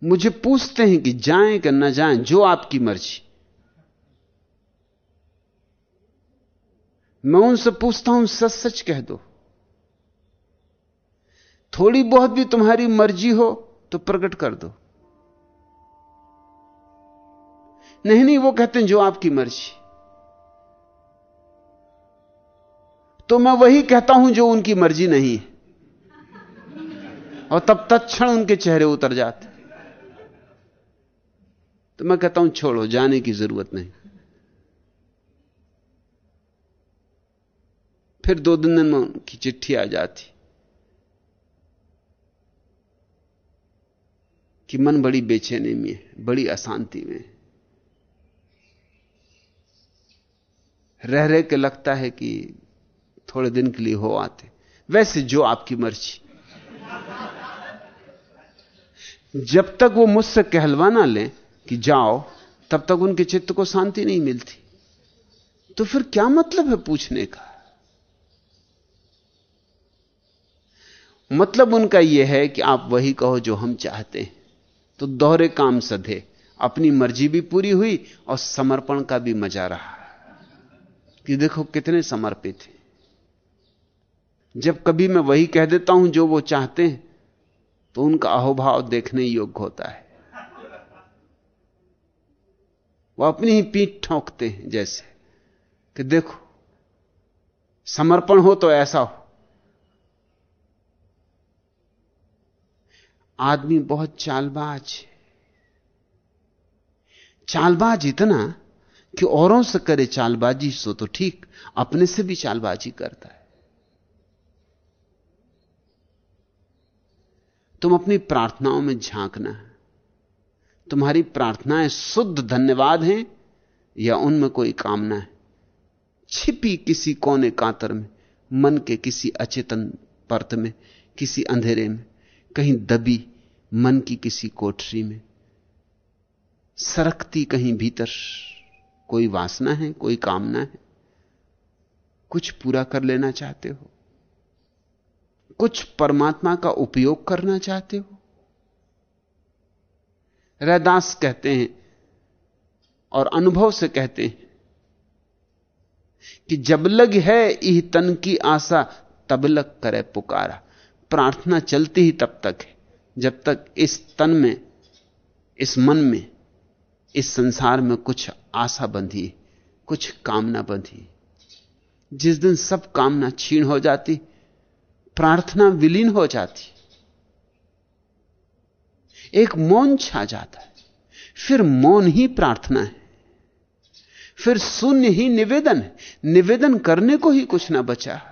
मुझे पूछते हैं कि जाएँ कि न जाएँ, जो आपकी मर्ज़ी। मैं उनसे पूछता हूँ, सच सच कह दो। थोड़ी बहुत भी तुम्हारी मर्ज़ी हो तो प्रकट कर दो। नहीं नहीं, वो कहते हैं जो आपकी मर्ज़ी। तो मैं वही कहता हूँ जो उनकी मर्ज़ी नहीं है। और तब तत्क्षण उनके चेहरे उतर जाते तो मैं कहता हूँ, छोड़ो, जाने की ज़रूरत नहीं। फिर दो दिन में उनकी चिट्ठी आ जाती। कि मन बड़ी बेचैनी में है, बड़ी अशांति में रह रह के लगता है कि थोड़े दिन के लिए हो आते। वैसे जो आपकी मर्ज़ी। जब तक वो मुझसे कहलवा ना ले कि जाओ, तब तक उनके चित्त को शांति नहीं मिलती। तो फिर क्या मतलब है पूछने का? मतलब उनका यह है कि आप वही कहो जो हम चाहते हैं। तो दोहरे काम सधे। अपनी मर्ज़ी भी पूरी हुई और समर्पण का भी मज़ा रहा। कि देखो कितने समर्पित हैं। जब कभी मैं वही कह देता हूँ जो वो चाहते हैं तो उनका अहोभाव देखने योग्य होता है। वो अपनी ही पीठ ठोंकते हैं जैसे कि देखो, समर्पण हो तो ऐसा हो। आदमी बहुत चालबाज है। चालबाज इतना कि औरों से करे चालबाजी, सो तो ठीक, अपने से भी चालबाजी करता है। तुम अपनी प्रार्थनाओं में झांकना है। तुम्हारी प्रार्थनाएँ शुद्ध धन्यवाद हैं, या उनमें कोई कामना है। छिपी किसी कोने कातर में, मन के किसी अचेतन परत में, किसी अंधेरे में, कहीं दबी मन की किसी कोठरी में। सरकती कहीं भीतर, कोई वासना है, कोई कामना है। कुछ पूरा कर लेना चाहते हो। कुछ परमात्मा का उपयोग करना चाहते हो। रैदास कहते हैं और अनुभव से कहते हैं कि जब लग है इह तन की आशा, तब लग करे पुकारा। प्रार्थना चलती ही तब तक है। जब तक इस तन में, इस मन में, इस संसार में कुछ आशा बंधी, कुछ कामना बंधी। जिस दिन सब कामना छीण हो जाती, प्रार्थना विलीन हो जाती, एक मौन छा जाता है। फिर मौन ही प्रार्थना है। फिर शून्य ही निवेदन है। निवेदन करने को ही कुछ ना बचा।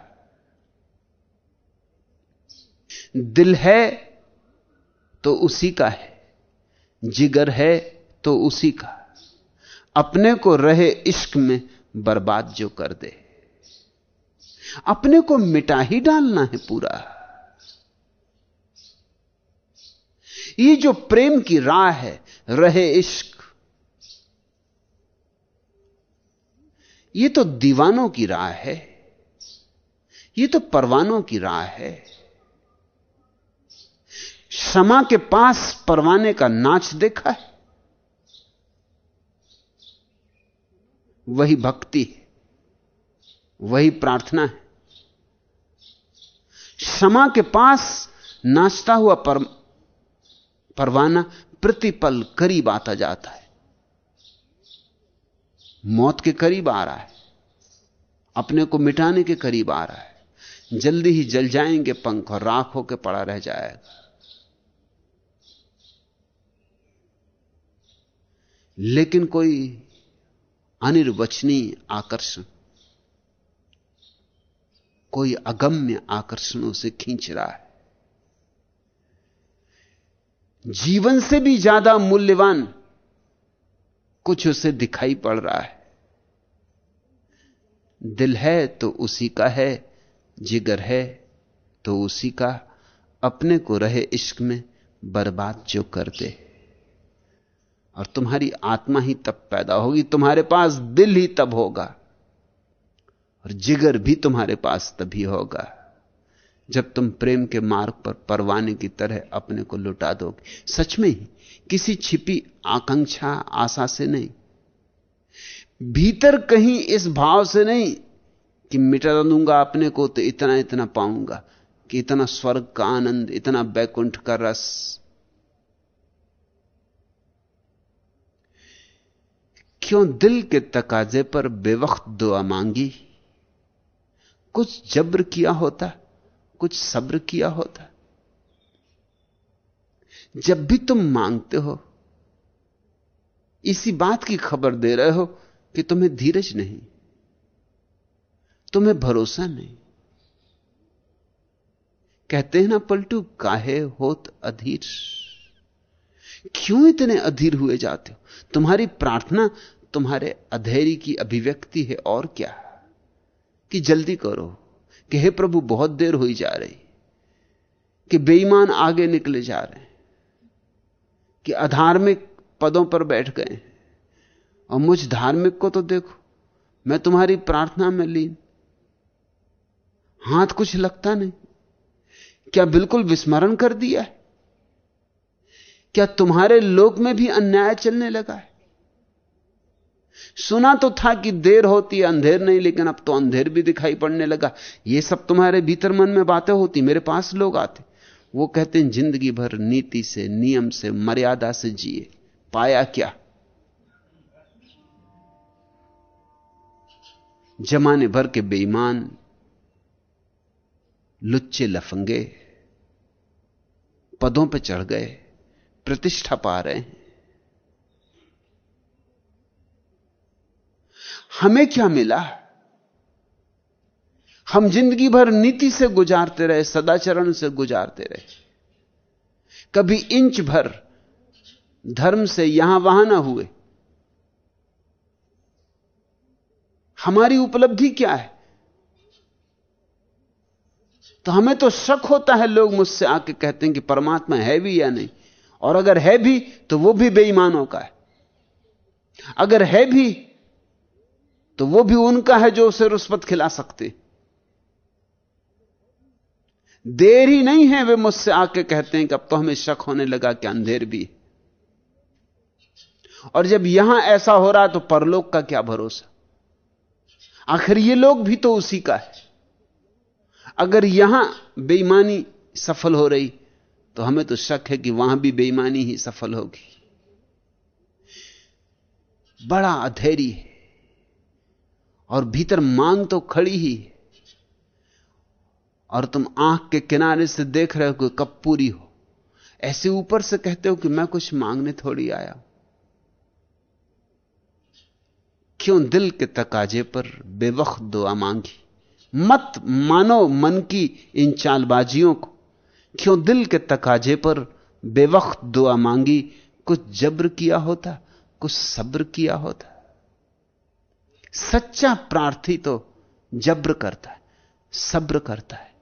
दिल है तो उसी का है। जिगर है तो उसी का। अपने को रहे इश्क में बर्बाद जो कर दे। अपने को मिटा ही डालना है पूरा। ये जो प्रेम की राह है, रहे इश्क, ये तो दीवानों की राह है। ये तो परवानों की राह है। क्षमा के पास परवाने का नाच देखा है। वही भक्ति है वही प्रार्थना है। क्षमा के पास नाचता हुआ पर, परवाना प्रतिपल करीब आता जाता है। मौत के करीब आ रहा है अपने को मिटाने के करीब आ रहा है। जल्दी ही जल जाएँगे पंख और राख होकर पड़ा रह जाएगा। लेकिन कोई अनिर्वचनीय आकर्षण, कोई अगम्य आकर्षणों से खींच रहा है। जीवन से भी ज़्यादा मूल्यवान कुछ उसे दिखाई पड़ रहा है। दिल है तो उसी का है, जिगर है तो उसी का, अपने को रहे इश्क में बर्बाद जो कर दे और तुम्हारी आत्मा ही तब पैदा होगी, तुम्हारे पास दिल ही तब होगा, और जिगर भी तुम्हारे पास तभी होगा, जब तुम प्रेम के मार्ग पर परवाने की तरह अपने को लुटा दोगे। सच में ही किसी छिपी आकांक्षा, आशा से नहीं, भीतर कहीं इस भाव से नहीं कि मिटा दूँगा अपने को तो इतना इतना पाऊँगा, कि इतना स्वर्ग का आनंद, इतना बैकुंठ का रस क्यों दिल के तकाजे पर बेवक्त दुआ मांगी? कुछ जब्र किया होता, कुछ सब्र किया होता। जब भी तुम मांगते हो, इसी बात की खबर दे रहे हो कि तुम्हें धीरज नहीं, तुम्हें भरोसा नहीं। कहते हैं ना, पलटू, काहे होत अधीर? क्यों इतने अधीर हुए जाते हो? तुम्हारी प्रार्थना, तुम्हारे अधैर्य की अभिव्यक्ति है और क्या? कि जल्दी करो, कि हे प्रभु, बहुत देर हुई जा रही, कि बेईमान आगे निकले जा रहे हैं, कि अधार्मिक पदों पर बैठ गए और मुझ धार्मिक को तो देखो, मैं तुम्हारी प्रार्थना में लीन। हाथ कुछ लगता नहीं। क्या बिल्कुल विस्मरण कर दिया है? क्या तुम्हारे लोक में भी अन्याय चलने लगा है? सुना तो था कि देर होती अंधेर नहीं, लेकिन अब तो अंधेर भी दिखाई पड़ने लगा। ये सब तुम्हारे भीतर मन में बातें होती, मेरे पास लोग आते। वो कहते हैं, ज़िंदगी भर नीति से, नियम से, मर्यादा से जिए। पाया क्या? जमाने भर के बेईमान, लुच्चे लफंगे, पदों पर चढ़ गए। प्रतिष्ठा पा रहे हैं। हमें क्या मिला? हम ज़िंदगी भर नीति से गुजारते रहे, सदाचरण से गुजारते रहे। कभी इंच भर धर्म से यहाँ वहाँ ना हुए। हमारी उपलब्धि क्या है? तो हमें तो शक होता है लोग मुझसे आके कहते हैं कि परमात्मा है भी या नहीं। और अगर है भी तो वो भी बेईमानों का है। अगर है भी तो वो भी उनका है जो उसे रुस्वत खिला सकते। देर ही नहीं है, वे मुझसे आके कहते हैं कि अब तो हमें शक होने लगा कि अंधेर भी और जब यहाँ ऐसा हो रहा तो परलोक का क्या भरोसा? आखिर ये लोग भी तो उसी का है। अगर यहाँ बेईमानी सफल हो रही तो हमें तो शक है कि वहाँ भी बेईमानी ही सफल होगी। बड़ा अधेरी है और भीतर मांग तो खड़ी ही और तुम आँख के किनारे से देख रहे हो कब पूरी हो। ऐसे ऊपर से कहते हो कि मैं कुछ मांगने थोड़ी आया क्यों दिल के तकाजे पर बेवक्त दुआ मांगी? मत मानो मन की इन चालबाजियों को। क्यों दिल के तकाजे पर बेवक्त दुआ मांगी? कुछ जब्र किया होता, कुछ सब्र किया होता। सच्चा प्रार्थी तो जब्र करता है, सब्र करता है।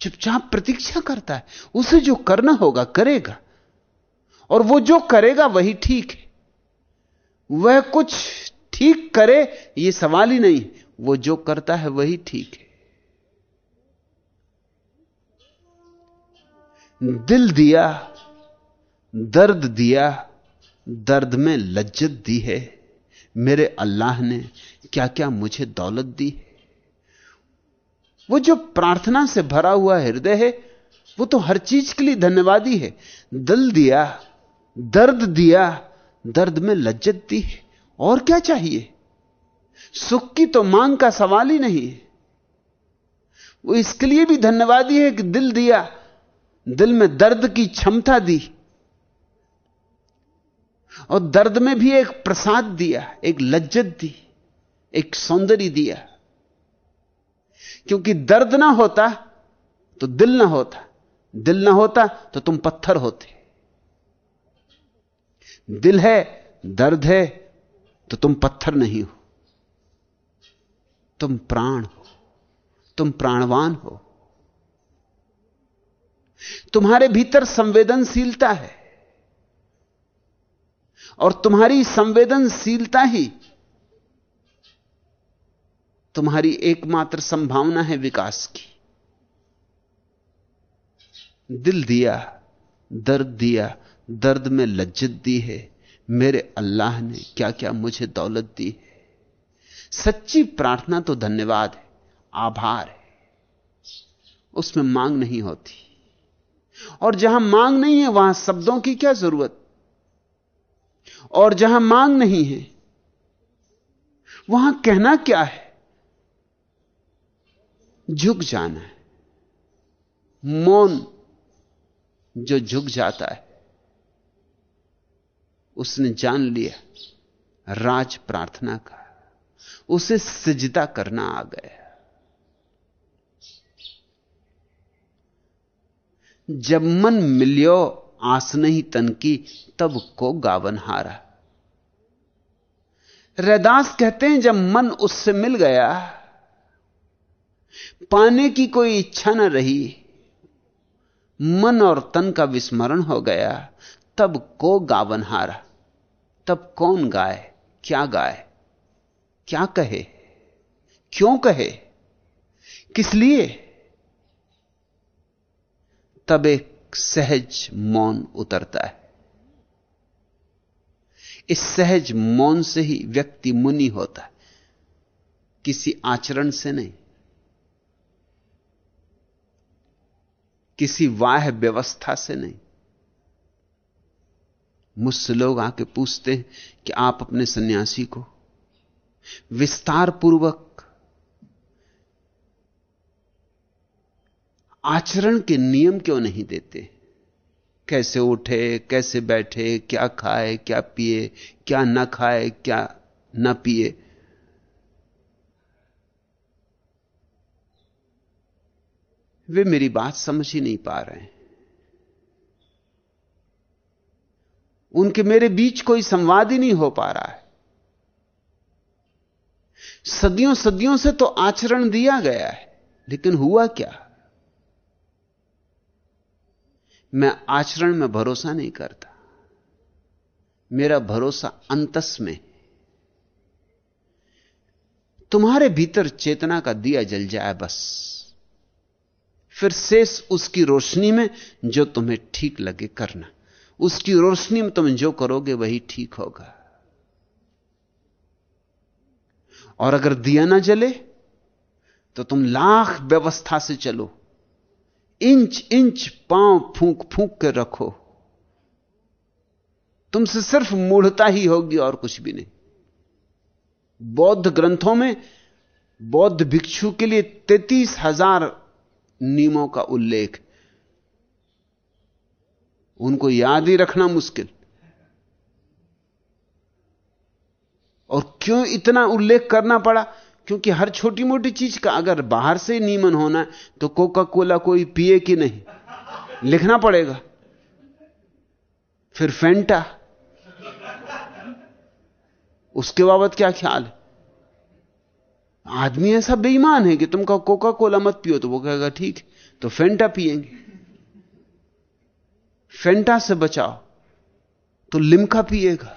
चुपचाप प्रतीक्षा करता है, उसे जो करना होगा करेगा। और वो जो करेगा वही ठीक है। वह कुछ ठीक करे ये सवाल ही नहीं, वो जो करता है वही ठीक है। दिल दिया, दर्द दिया, दर्द में लज्जत दी है। मेरे अल्लाह ने क्या क्या मुझे दौलत दी है? वो जो प्रार्थना से भरा हुआ हृदय है, वो तो हर चीज़ के लिए धन्यवादी है। दिल दिया, दर्द दिया, दर्द में लज्जत दी है। और क्या चाहिए? सुख की तो मांग का सवाल ही नहीं है। वो इसके लिए भी धन्यवादी है कि दिल दिया दिल में दर्द की क्षमता दी और दर्द में भी एक प्रसाद दिया, एक लज्जत दी, एक सौंदर्य दिया। क्योंकि दर्द ना होता तो दिल ना होता, दिल ना होता तो तुम पत्थर होते। दिल है, दर्द है तो तुम पत्थर नहीं हो। तुम प्राण हो, तुम प्राणवान हो। तुम्हारे भीतर संवेदनशीलता है। और तुम्हारी संवेदनशीलता ही तुम्हारी एकमात्र संभावना है विकास की। दिल दिया, दर्द दिया, दर्द में लज्जत दी है। मेरे अल्लाह ने क्या क्या मुझे दौलत दी है। सच्ची प्रार्थना तो धन्यवाद है, आभार है। उसमें मांग नहीं होती। और जहाँ मांग नहीं है, वहाँ शब्दों की क्या ज़रूरत? और जहाँ मांग नहीं है, वहाँ कहना क्या है? झुक जाना है। मौन जो झुक जाता है, उसने जान लिया, राज प्रार्थना का, उसे सिजदा करना आ गया। जब मन मिलियो आस नहीं तन की, तब को गावन हारा। रैदास कहते हैं, जब मन उससे मिल गया, पाने की कोई इच्छा न रही, मन और तन का विस्मरण हो गया, तब को गावन हारा। तब कौन गाए? क्या गाए? क्या कहे? क्यों कहे? किस लिए? तब एक सहज मौन उतरता है। इस सहज मौन से ही व्यक्ति मुनि होता है। किसी आचरण से नहीं। किसी वाह व्यवस्था से नहीं। मुझसे लोग आके पूछते हैं कि आप अपने सन्यासी को विस्तार पूर्वक आचरण के नियम क्यों नहीं देते? कैसे उठे, कैसे बैठे, क्या खाए, क्या पिए, क्या न खाए, क्या न पिए? वे मेरी बात समझ ही नहीं पा रहे हैं। उनके मेरे बीच कोई संवाद ही नहीं हो पा रहा है। सदियों सदियों से तो आचरण दिया गया है, लेकिन हुआ क्या? मैं आचरण में भरोसा नहीं करता। मेरा भरोसा अंतस में। तुम्हारे भीतर चेतना का दिया जल जाए बस। फिर शेष उसकी रोशनी में जो तुम्हें ठीक लगे करना। उसकी रोशनी में तुम जो करोगे वही ठीक होगा। और अगर दिया ना जले तो तुम लाख व्यवस्था से चलो। इंच इंच पाँव फूंक फूंक कर रखो। तुमसे सिर्फ़ मूढ़ता ही होगी और कुछ भी नहीं। बौद्ध ग्रंथों में बौद्ध भिक्षु के लिए तैतीस हज़ार नियमों का उल्लेख। उनको याद ही रखना मुश्किल। और क्यों इतना उल्लेख करना पड़ा? क्योंकि हर छोटी मोटी चीज़ का अगर बाहर से नियमन होना है तो कोका कोला कोई पिए कि नहीं? लिखना पड़ेगा। फिर फेंटा उसके बाबत क्या ख्याल है? आदमी ऐसा बेईमान है कि तुम कहो कोका कोला मत पियो तो वो कहेगा, ठीक तो फेंटा पिएँगे फेंटा से बचाओ तो लिमका पिएगा।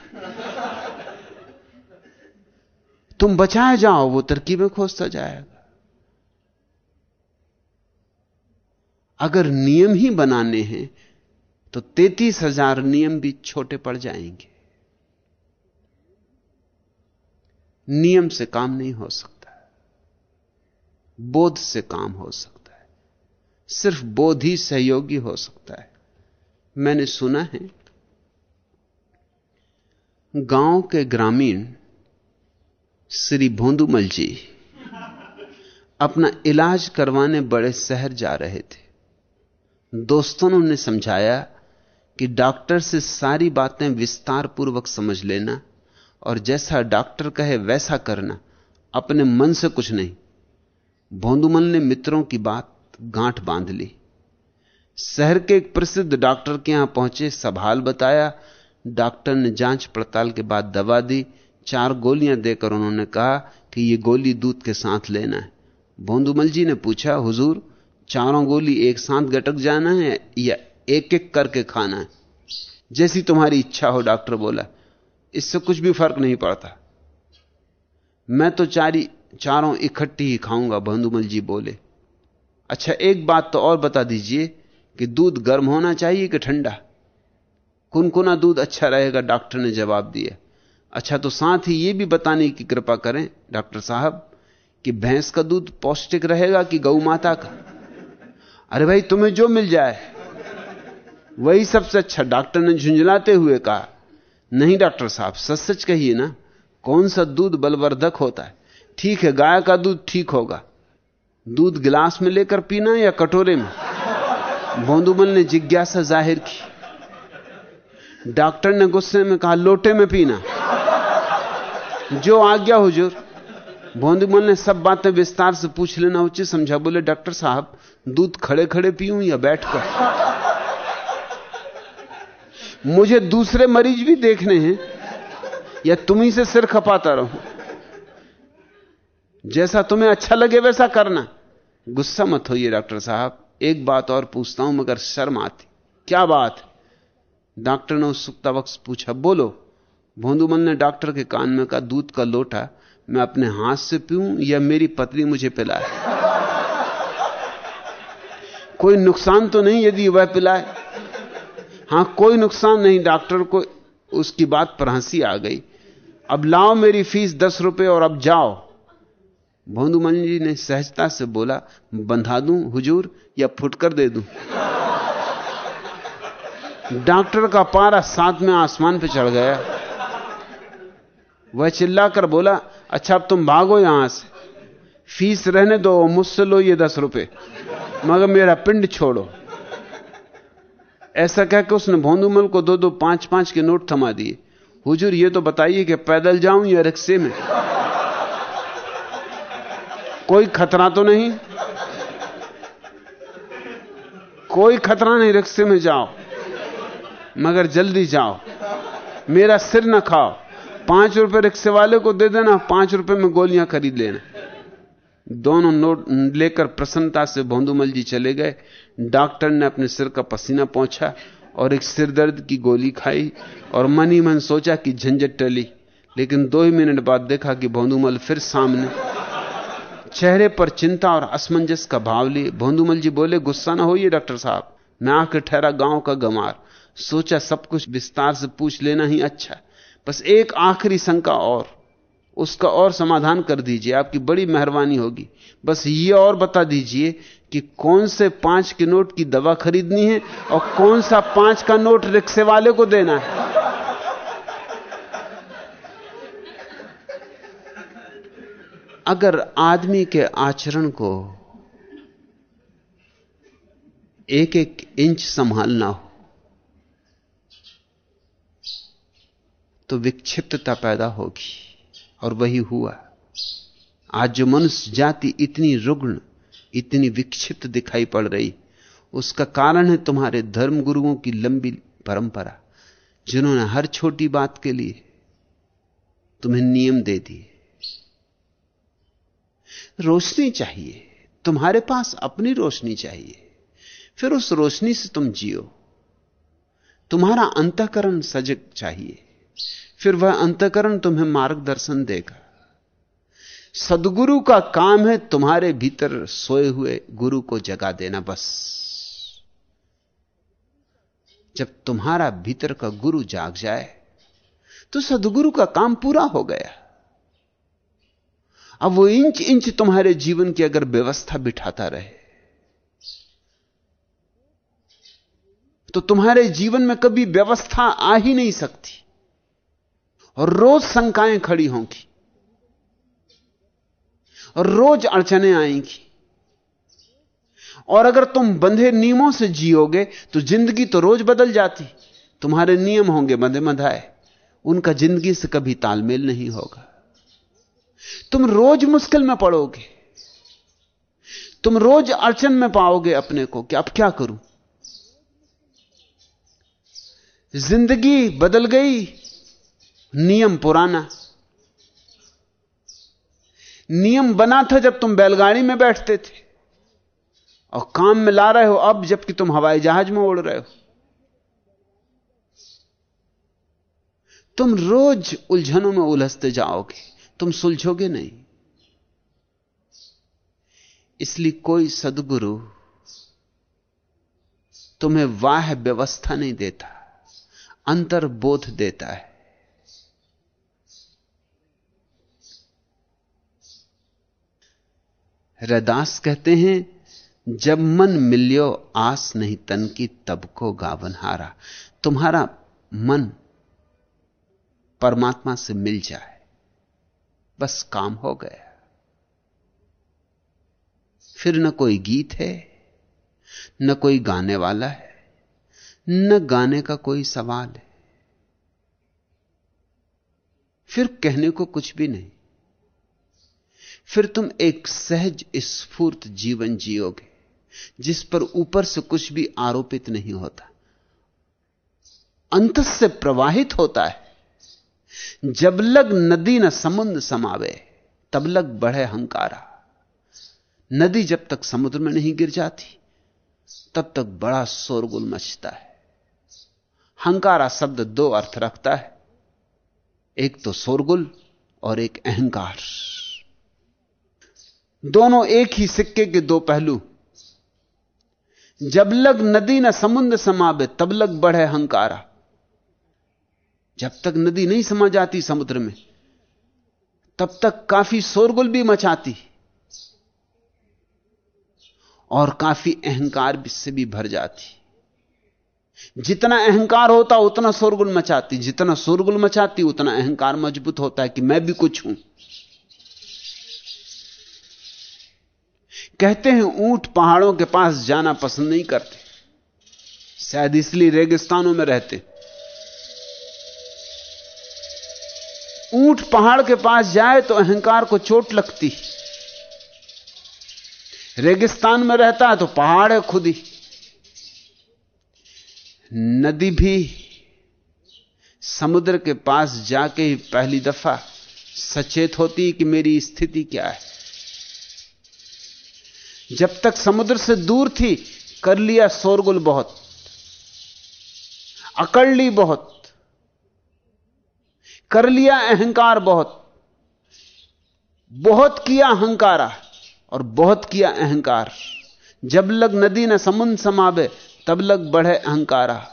तुम बचाए जाओ, वो तरकीबें खोजता जाएगा। अगर नियम ही बनाने हैं तो तैतीस हज़ार नियम भी छोटे पड़ जाएँगे। नियम से काम नहीं हो सकता, बोध से काम हो सकता है। सिर्फ़ बोध ही सहयोगी हो सकता है। मैंने सुना है, गाँव के ग्रामीण श्री भोंदुमल जी अपना इलाज करवाने बड़े शहर जा रहे थे। दोस्तों ने उन्हें समझाया कि डॉक्टर से सारी बातें विस्तार पूर्वक समझ लेना और जैसा डॉक्टर कहे वैसा करना अपने मन से कुछ नहीं। भोंदुमल ने मित्रों की बात गांठ बाँध ली। शहर के एक प्रसिद्ध डॉक्टर के यहाँ पहुँचे सभाल बताया। डॉक्टर ने जाँच पड़ताल के बाद दवा दी। चार गोलियाँ देकर उन्होंने कहा कि यह गोली दूध के साथ लेना है। भोंदुमल जी ने पूछा, हुजूर, चारों गोली एक साथ गटक जाना है या एक एक करके खाना है? जैसी तुम्हारी इच्छा हो, डॉक्टर बोला। इससे कुछ भी फ़र्क नहीं पड़ता। मैं तो चारी, चारों इकट्ठी ही खाऊँगा बंधुमल जी बोले। अच्छा एक बात तो और बता दीजिए कि दूध गर्म होना चाहिए कि ठंडा? कुनकुना दूध अच्छा रहेगा, डॉक्टर ने जवाब दिया। अच्छा तो साथ ही यह भी बताने की कृपा करें, डॉक्टर साहब, कि भैंस का दूध पौष्टिक रहेगा कि गौ माता का? अरे भाई, तुम्हें जो मिल जाए। वही सबसे अच्छा डॉक्टर ने झुंझलाते हुए कहा, नहीं डॉक्टर साहब, सच सच कहिए ना, कौन सा दूध बलवर्धक होता है? ठीक है, गाय का दूध ठीक होगा। दूध गिलास में लेकर पीना या कटोरे में? बोंदुमल ने जिज्ञासा ज़ाहिर की। डॉक्टर ने गुस्से में कहा, लोटे में पीना। जो आज्ञा हुजूर। बोंदुमल ने सब बातें विस्तार से पूछ लेना उचित समझा, बोले, डॉक्टर साहब, दूध खड़े खड़े पीऊं या बैठकर? मुझे दूसरे मरीज़ भी देखने हैं, या तुम्ही से सिर खपाता रहूँ? जैसा तुम्हें अच्छा लगे वैसा करना। गुस्सा मत होइए, डॉक्टर साहब, एक बात और पूछता हूँ, मगर शर्म आती। क्या बात डॉक्टर ने उत्सुकता वक्त पूछा, बोलो भोंदुमल ने डॉक्टर के कान में कहा, दूध का लोटा मैं अपने हाथ से पीऊं या मेरी पत्नी मुझे पिलाए? कोई नुकसान तो नहीं यदि वह पिलाए। हाँ, कोई नुकसान नहीं, डॉक्टर को उसकी बात पर हँसी आ गई। अब लाओ मेरी फ़ीस दस रुपए और अब जाओ। भोंदुमल जी ने सहजता से बोला, बंधा दूँ, हुजूर, या फुटकर दे दूँ? डॉक्टर का पारा साथ में आसमान पे चढ़ गया। वह चिल्लाकर बोला अच्छा अब तुम भागो यहाँ से। फ़ीस रहने दो, मुझसे लो ये दस रुपए। मगर मेरा पिंड छोड़ो। ऐसा कहकर उसने भोंदूमल को दो दो पाँच पाँच के नोट थमा दिए। हुजूर, ये तो बताइए कि पैदल जाऊँ या रिक्शे में? कोई खतरा तो नहीं? कोई खतरा नहीं, रिक्शे में जाओ। मगर जल्दी जाओ। मेरा सिर न खाओ। पाँच रुपए रिक्शे वाले को दे देना, पाँच रुपए में गोलियाँ खरीद लेना। दोनों नोट लेकर प्रसन्नता से भोंदुमल जी चले गए। डॉक्टर ने अपने सिर का पसीना पहुँचा और एक सिरदर्द की गोली खाई और मन ही मन सोचा कि झंझट टली। लेकिन दो ही मिनट बाद देखा कि भोंदुमल फिर सामने। चेहरे पर चिंता और असमंजस का भाव लिए। भोंदुमल जी बोले, गुस्सा ना होइए, डॉक्टर साहब। मैं आकर ठहरा गाँव का गमार सोचा सब कुछ विस्तार से पूछ लेना ही अच्छा बस एक आखिरी शंका और, उसका और समाधान कर दीजिए, आपकी बड़ी मेहरबानी होगी। बस ये और बता दीजिए कि कौन से पाँच के नोट की दवा खरीदनी है और कौन सा पाँच का नोट रिक्शे वाले को देना है? अगर आदमी के आचरण को एक एक इंच संभालना हो तो विक्षिप्तता पैदा होगी और वही हुआ। आज जो मनुष्य जाति इतनी रुग्ण, इतनी विक्षिप्त दिखाई पड़ रही, उसका कारण है तुम्हारे धर्म गुरुओं की लंबी परंपरा, जिन्होंने हर छोटी बात के लिए तुम्हें नियम दे दिए। रोशनी चाहिए, तुम्हारे पास अपनी रोशनी चाहिए, फिर उस रोशनी से तुम जियो। तुम्हारा अंतकरण सजग चाहिए। फिर वह अंतकरण तुम्हें मार्गदर्शन देगा। सदगुरु का काम है तुम्हारे भीतर सोए हुए गुरु को जगा देना बस। जब तुम्हारा भीतर का गुरु जाग जाए तो सदगुरु का काम पूरा हो गया। अब वो इंच इंच तुम्हारे जीवन की अगर व्यवस्था बिठाता रहे तो तुम्हारे जीवन में कभी व्यवस्था आ ही नहीं सकती। और रोज शंकाएँ खड़ी होंगी। और रोज अड़चने आएँगी। और अगर तुम बंधे नियमों से जियोगे तो ज़िंदगी तो रोज बदल जाती। तुम्हारे नियम होंगे बंधे बंधाए उनका ज़िंदगी से कभी तालमेल नहीं होगा। तुम रोज मुश्किल में पड़ोगे। तुम रोज अड़चन में पाओगे अपने को कि अब क्या करूँ। ज़िंदगी बदल गई नियम पुराना। नियम बना था जब तुम बैलगाड़ी में बैठते थे। और काम में ला रहे हो अब, जबकि तुम हवाई जहाज़ में उड़ रहे हो। तुम रोज उलझनों में उलझते जाओगे। तुम सुलझोगे नहीं। इसलिए कोई सदगुरु तुम्हें वाह व्यवस्था नहीं देता, अंतर्बोध देता है। रदास कहते हैं, जब मन मिलियो आस नहीं तन की, तब को गावन हारा। तुम्हारा मन परमात्मा से मिल जाए, बस काम हो गया। फिर न कोई गीत है, न कोई गाने वाला है, न गाने का कोई सवाल है। फिर कहने को कुछ भी नहीं। फिर तुम एक सहज स्फूर्त जीवन जियोगे, जिस पर ऊपर से कुछ भी आरोपित नहीं होता। अंत से प्रवाहित होता है। जब लग नदी न समुद्र समावे, तब लग बढ़े हंकारा। नदी जब तक समुद्र में नहीं गिर जाती, तब तक बड़ा शोरगुल मचता है। हंकारा शब्द दो अर्थ रखता है, एक तो शोरगुल और एक अहंकार। दोनों एक ही सिक्के के दो पहलू। जब लग नदी न समुद्र समावे तब लग बढ़े हंकारा। जब तक नदी नहीं समा जाती समुद्र में, तब तक काफ़ी शोरगुल भी मचाती। और काफ़ी अहंकार से भी भर जाती। जितना अहंकार होता, उतना शोरगुल मचाती। जितना शोरगुल मचाती, उतना अहंकार मज़बूत होता है कि मैं भी कुछ हूँ। कहते हैं ऊँट पहाड़ों के पास जाना पसंद नहीं करते। शायद इसलिए रेगिस्तानों में रहते। ऊँट पहाड़ के पास जाए तो अहंकार को चोट लगती। रेगिस्तान में रहता है तो पहाड़ है खुद ही। नदी भी समुद्र के पास जाके ही पहली दफ़ा सचेत होती कि मेरी स्थिति क्या है। जब तक समुद्र से दूर थी, कर लिया शोरगुल बहुत, अकड़ ली बहुत, कर लिया अहंकार बहुत बहुत किया अहंकारा और बहुत किया अहंकार। जब लग नदी न समुद्र समावे, तब लग बढ़े अहंकारा।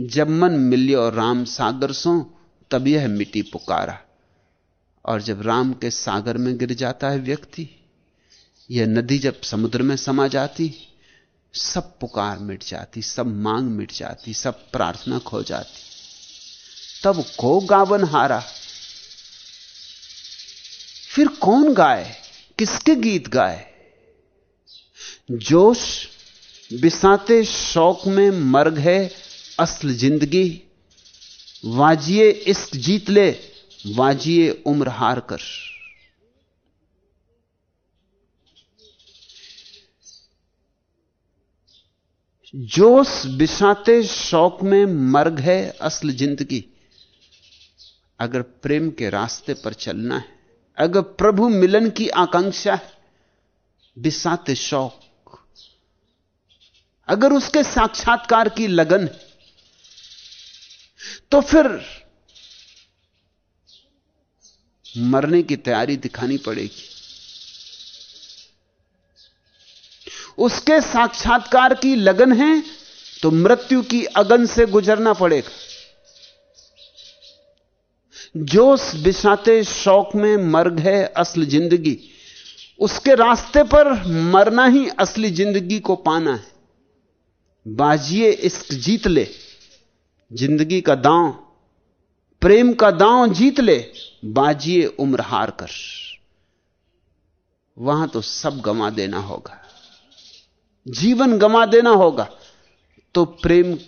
जब मन मिलियो राम सागर सो, तब यह मिट्टी पुकारा। और जब राम के सागर में गिर जाता है व्यक्ति, यह नदी जब समुद्र में समा जाती, सब पुकार मिट जाती, सब मांग मिट जाती, सब प्रार्थना खो जाती। तब को गावन हारा? फिर कौन गाए? किसके गीत गाए? जोश बिसाते शौक में मर्ग है असल ज़िंदगी। वाजिए इश्क जीत ले वाजिए उम्र हार कर। जोश बिसाते शौक में मर्ग है असल ज़िंदगी। अगर प्रेम के रास्ते पर चलना है, अगर प्रभु मिलन की आकांक्षा है बिसाते शौक। अगर उसके साक्षात्कार की लगन है तो फिर मरने की तैयारी दिखानी पड़ेगी। उसके साक्षात्कार की लगन है तो मृत्यु की अगन से गुजरना पड़ेगा। जोश बिछाते शौक में मर्ग है असल ज़िंदगी, उसके रास्ते पर मरना ही असली ज़िंदगी को पाना है। बाजिए इश्क जीत ले, ज़िंदगी का दांव प्रेम का दांव जीत ले, बाजिए उम्र हार कर। वहाँ तो सब गमा देना होगा। जीवन गमा देना होगा तो प्रेम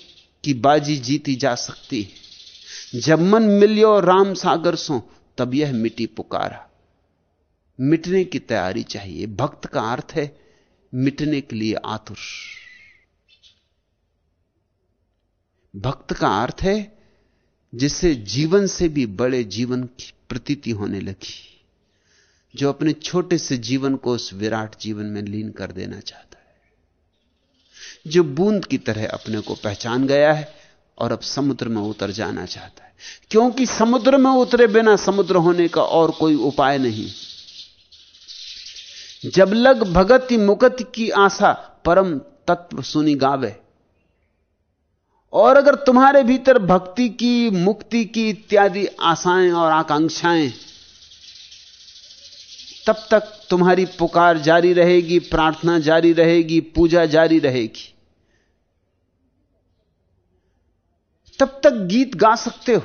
की बाजी जीती जा सकती है। जब मन मिलियो राम सागर सो, तब यह मिट्टी पुकारा। मिटने की तैयारी चाहिए, भक्त का अर्थ है मिटने के लिए आतुर। भक्त का अर्थ है जिससे जीवन से भी बड़े जीवन की प्रतीति होने लगी, जो अपने छोटे से जीवन को उस विराट जीवन में लीन कर देना चाहता है, जो बूंद की तरह अपने को पहचान गया है और अब समुद्र में उतर जाना चाहता है। क्योंकि समुद्र में उतरे बिना समुद्र होने का और कोई उपाय नहीं। जब लग भगत मुकत की आशा परम तत्व सुनी गावे और अगर तुम्हारे भीतर भक्ति की, मुक्ति की इत्यादि आशाएँ और आकांक्षाएँ, तब तक तुम्हारी पुकार जारी रहेगी, प्रार्थना जारी रहेगी, पूजा जारी रहेगी। तब तक गीत गा सकते हो,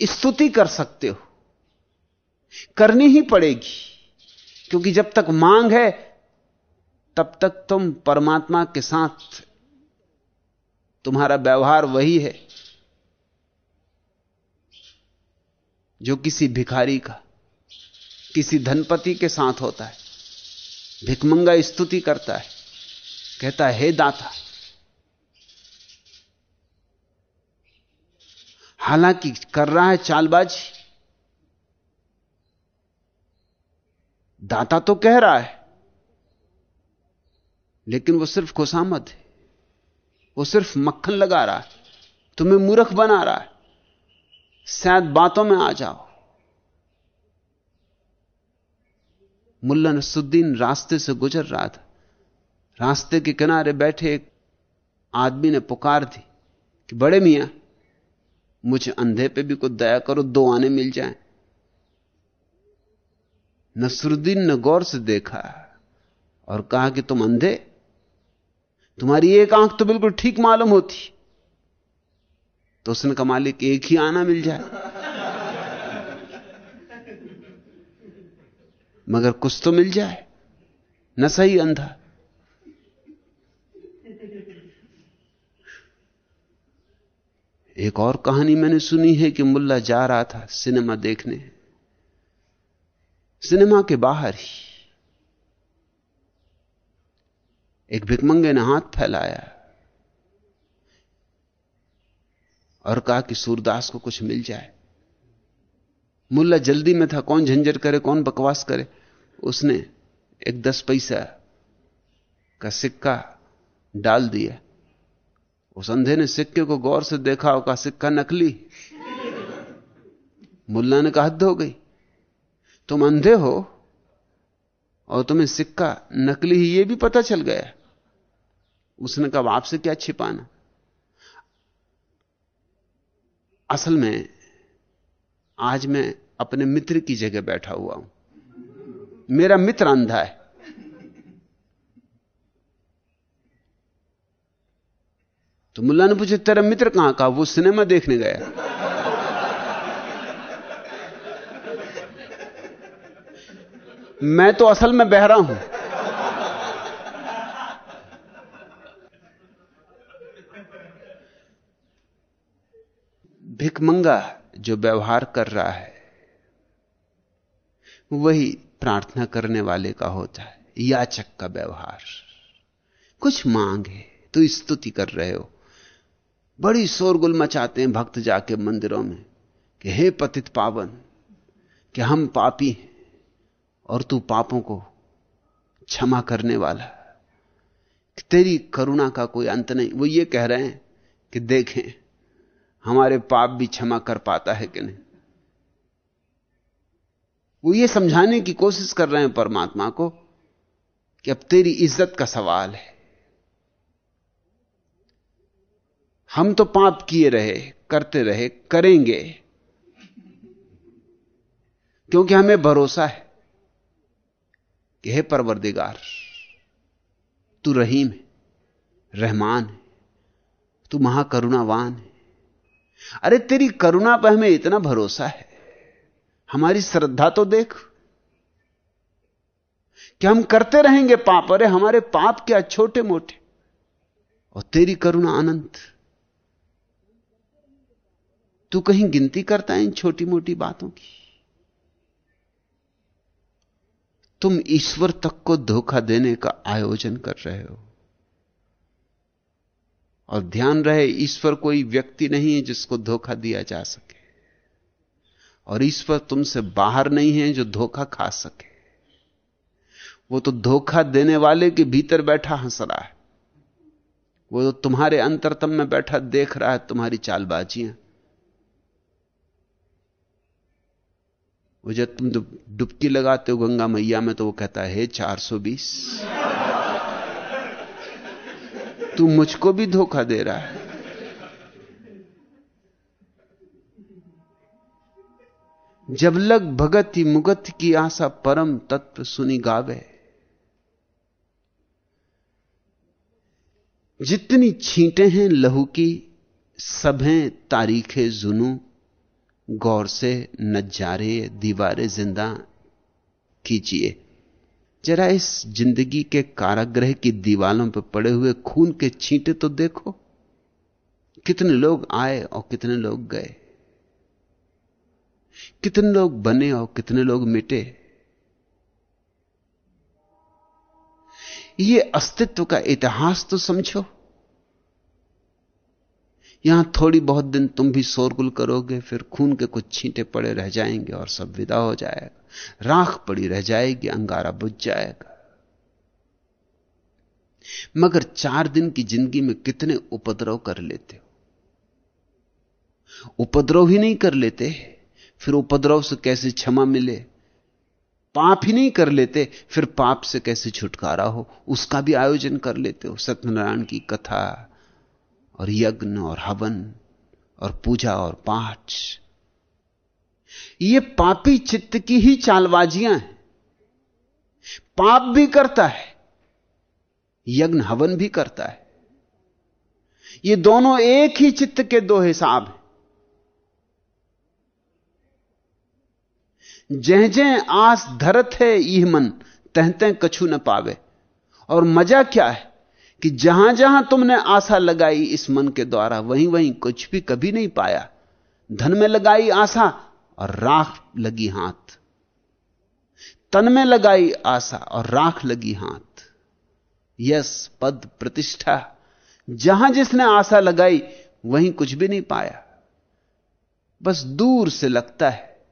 स्तुति कर सकते हो, करनी ही पड़ेगी, क्योंकि जब तक मांग है, तब तक तुम परमात्मा के साथ तुम्हारा व्यवहार वही है जो किसी भिखारी का, किसी धनपति के साथ होता है। भिकमंगा स्तुति करता है। कहता है, हे दाता, हालाँकि कर रहा है चालबाजी। दाता तो कह रहा है, लेकिन वो सिर्फ़ खुशामद है। वो सिर्फ़ मक्खन लगा रहा है, तुम्हें मूर्ख बना रहा है। शायद बातों में आ जाओ। मुल्ला नसुद्दीन रास्ते से गुजर रहा था। रास्ते के किनारे बैठे एक आदमी ने पुकार दी कि, बड़े मियाँ, मुझे अंधे पे भी कुछ दया करो, दो आने मिल जाएँ। नसरुद्दीन ने गौर से देखा और कहा कि, तुम अंधे? तुम्हारी एक आँख तो बिल्कुल ठीक मालूम होती। तो उसने कहा, मालिक, एक ही आना मिल जाए। मगर कुछ तो मिल जाए, न सही अंधा। एक और कहानी मैंने सुनी है कि मुल्ला जा रहा था सिनेमा देखने। सिनेमा के बाहर ही। एक भिकमंगे ने हाथ फैलाया। और कहा कि सूरदास को कुछ मिल जाए। मुल्ला जल्दी में था, कौन झंझट करे, कौन बकवास करे। उसने एक दस पैसा का सिक्का डाल दिया। उस अंधे ने सिक्के को गौर से देखा और कहा, सिक्का नकली। मुल्ला ने कहा हो गई। तुम अंधे हो और तुम्हें सिक्का नकली ही यह भी पता चल गया। उसने कहा आपसे क्या छिपाना? असल में, आज मैं अपने मित्र की जगह बैठा हुआ हूँ। मेरा मित्र अंधा है। तो मुल्ला ने पूछे, तेरा मित्र कहाँ का? वो सिनेमा देखने गया। मैं तो असल में बहरा हूँ। भिकमंगा जो व्यवहार कर रहा है, वही प्रार्थना करने वाले का होता है, याचक का व्यवहार। कुछ मांग है तो स्तुति कर रहे हो। बड़ी शोरगुल मचाते हैं भक्त जाके मंदिरों में कि हे पतित पावन, कि हम पापी हैं और तू पापों को क्षमा करने वाला। तेरी करुणा का कोई अंत नहीं। वो ये कह रहे हैं कि देखें हमारे पाप भी क्षमा कर पाता है कि नहीं? वो ये समझाने की कोशिश कर रहे हैं परमात्मा को कि अब तेरी इज़्ज़त का सवाल है। हम तो पाप किए रहे, करते रहे, करेंगे। क्योंकि हमें भरोसा है कि हे परवरदिगार, तू रहीम है, रहमान है, तू महाकरुणावान है। अरे तेरी करुणा पर हमें इतना भरोसा है। हमारी श्रद्धा तो देख। कि हम करते रहेंगे पाप, अरे हमारे पाप क्या छोटे मोटे और तेरी करुणा अनंत। तू कहीं गिनती करता है इन छोटी मोटी बातों की। तुम ईश्वर तक को धोखा देने का आयोजन कर रहे हो। और ध्यान रहे, ईश्वर कोई व्यक्ति नहीं है जिसको धोखा दिया जा सके। और ईश्वर तुमसे बाहर नहीं है जो धोखा खा सके। वो तो धोखा देने वाले के भीतर बैठा हंस रहा है। वो तो तुम्हारे अंतरतम में बैठा देख रहा है तुम्हारी चालबाजियाँ। वो जब तुम डुबकी लगाते हो गंगा मैया में तो वो कहता है चार सौ बीस तू मुझको भी धोखा दे रहा है। जब लग भगत ही मुगत की आशा परम तत्व सुनी गावे। जितनी छींटे हैं लहू की, सब हैं तारीखे जुनू। गौर से नजारे, दीवारे ज़िंदा कीजिए। जरा इस ज़िंदगी के कारागृह की दीवालों पर पड़े हुए खून के छींटे तो देखो। कितने लोग आए और कितने लोग गए। कितने लोग बने और कितने लोग मिटे। ये अस्तित्व का इतिहास तो समझो। यहाँ थोड़ी बहुत दिन तुम भी शोरगुल करोगे, फिर खून के कुछ छींटे पड़े रह जाएँगे और सब विदा हो जाएगा। राख पड़ी रह जाएगी, अंगारा बुझ जाएगा। मगर चार दिन की ज़िंदगी में कितने उपद्रव कर लेते हो? उपद्रव ही नहीं कर लेते, फिर उपद्रव से कैसे क्षमा मिले? पाप ही नहीं कर लेते, फिर पाप से कैसे छुटकारा हो? उसका भी आयोजन कर लेते हो, सत्यनारायण की कथा। और यज्ञ और हवन और पूजा और पाठ ये पापी चित्त की ही चालबाजियाँ हैं। पाप भी करता है, यज्ञ हवन भी करता है। ये दोनों एक ही चित्त के दो हिसाब हैं। जह जह आस धरत है यह मन तहते कछु न पावे। और मज़ा क्या है? कि जहाँ जहाँ तुमने आशा लगाई इस मन के द्वारा, वहीं वहीं कुछ भी कभी नहीं पाया। धन में लगाई आशा और राख लगी हाथ। तन में लगाई आशा और राख लगी हाथ। यस, पद प्रतिष्ठा। जहाँ जिसने आशा लगाई, वहीं कुछ भी नहीं पाया। बस दूर से लगता है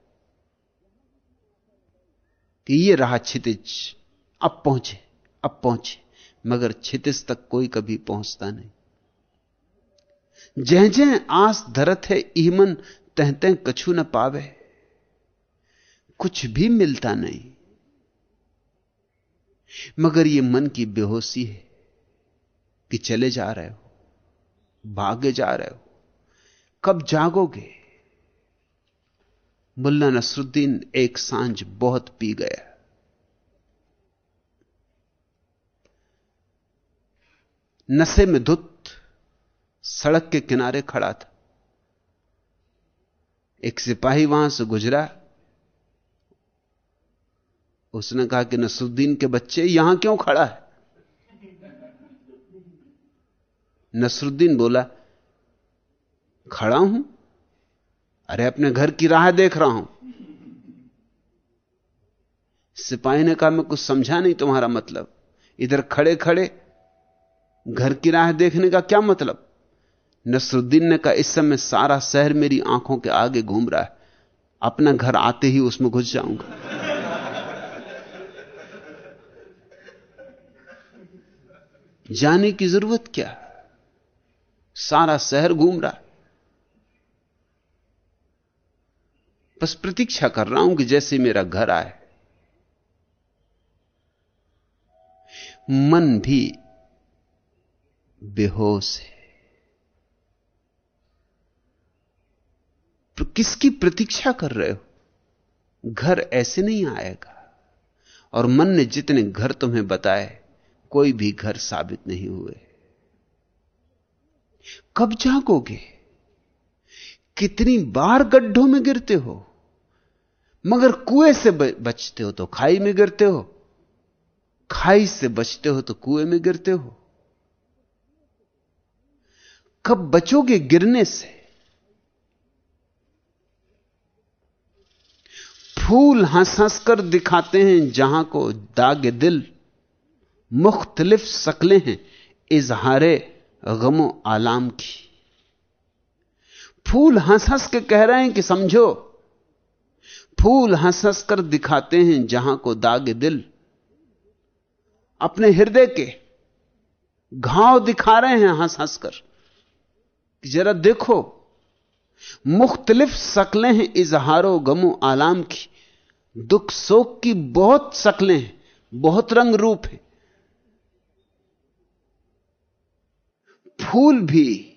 कि ये रहा छितिज अब पहुँचे अब पहुँचे। मगर छितिस तक कोई कभी पहुँचता नहीं। जह जह आस धरत है ईमन तहते कछु न पावे। कुछ भी मिलता नहीं। मगर यह मन की बेहोशी है कि चले जा रहे हो, भागे जा रहे हो। कब जागोगे? मुल्ला नसरुद्दीन एक साँझ बहुत पी गया। नशे में धुत सड़क के किनारे खड़ा था। एक सिपाही वहाँ से गुजरा। उसने कहा कि नसरुद्दीन के बच्चे यहाँ क्यों खड़ा है? नसरुद्दीन बोला, खड़ा हूँ? अरे अपने घर की राह देख रहा हूँ। सिपाही ने कहा, मैं कुछ समझा नहीं तुम्हारा मतलब। इधर खड़े खड़े घर की राह देखने का क्या मतलब? नसरुद्दीन ने कहा, इस समय सारा शहर मेरी आँखों के आगे घूम रहा है। अपना घर आते ही उसमें घुस जाऊँगा। जाने की ज़रूरत क्या? सारा शहर घूम रहा है। बस प्रतीक्षा कर रहा हूँ कि जैसे मेरा घर आए। मन भी बेहोश है। तो किसकी प्रतीक्षा कर रहे हो? घर ऐसे नहीं आएगा। और मन ने जितने घर तुम्हें बताए, कोई भी घर साबित नहीं हुए। कब जागोगे? कितनी बार गड्ढों में गिरते हो? मगर कुएँ से बचते हो तो खाई में गिरते हो? खाई से बचते हो तो कुएँ में गिरते हो? कब बचोगे गिरने से? फूल हंस हंस कर दिखाते हैं जहाँ को दाग दिल। मुख्तलिफ़ शक्लें हैं इजहारे गमो आलाम की। फूल हंस हंस के कह रहे हैं कि समझो, फूल हंस हंस कर दिखाते हैं जहाँ को दाग दिल। अपने हृदय के घाव दिखा रहे हैं हंस हंस कर जरा देखो, मुख्तलिफ़ शक्लें हैं इजहारो गमो आलाम की। दुख शोक की बहुत शक्लें हैं, बहुत रंग रूप है। फूल भी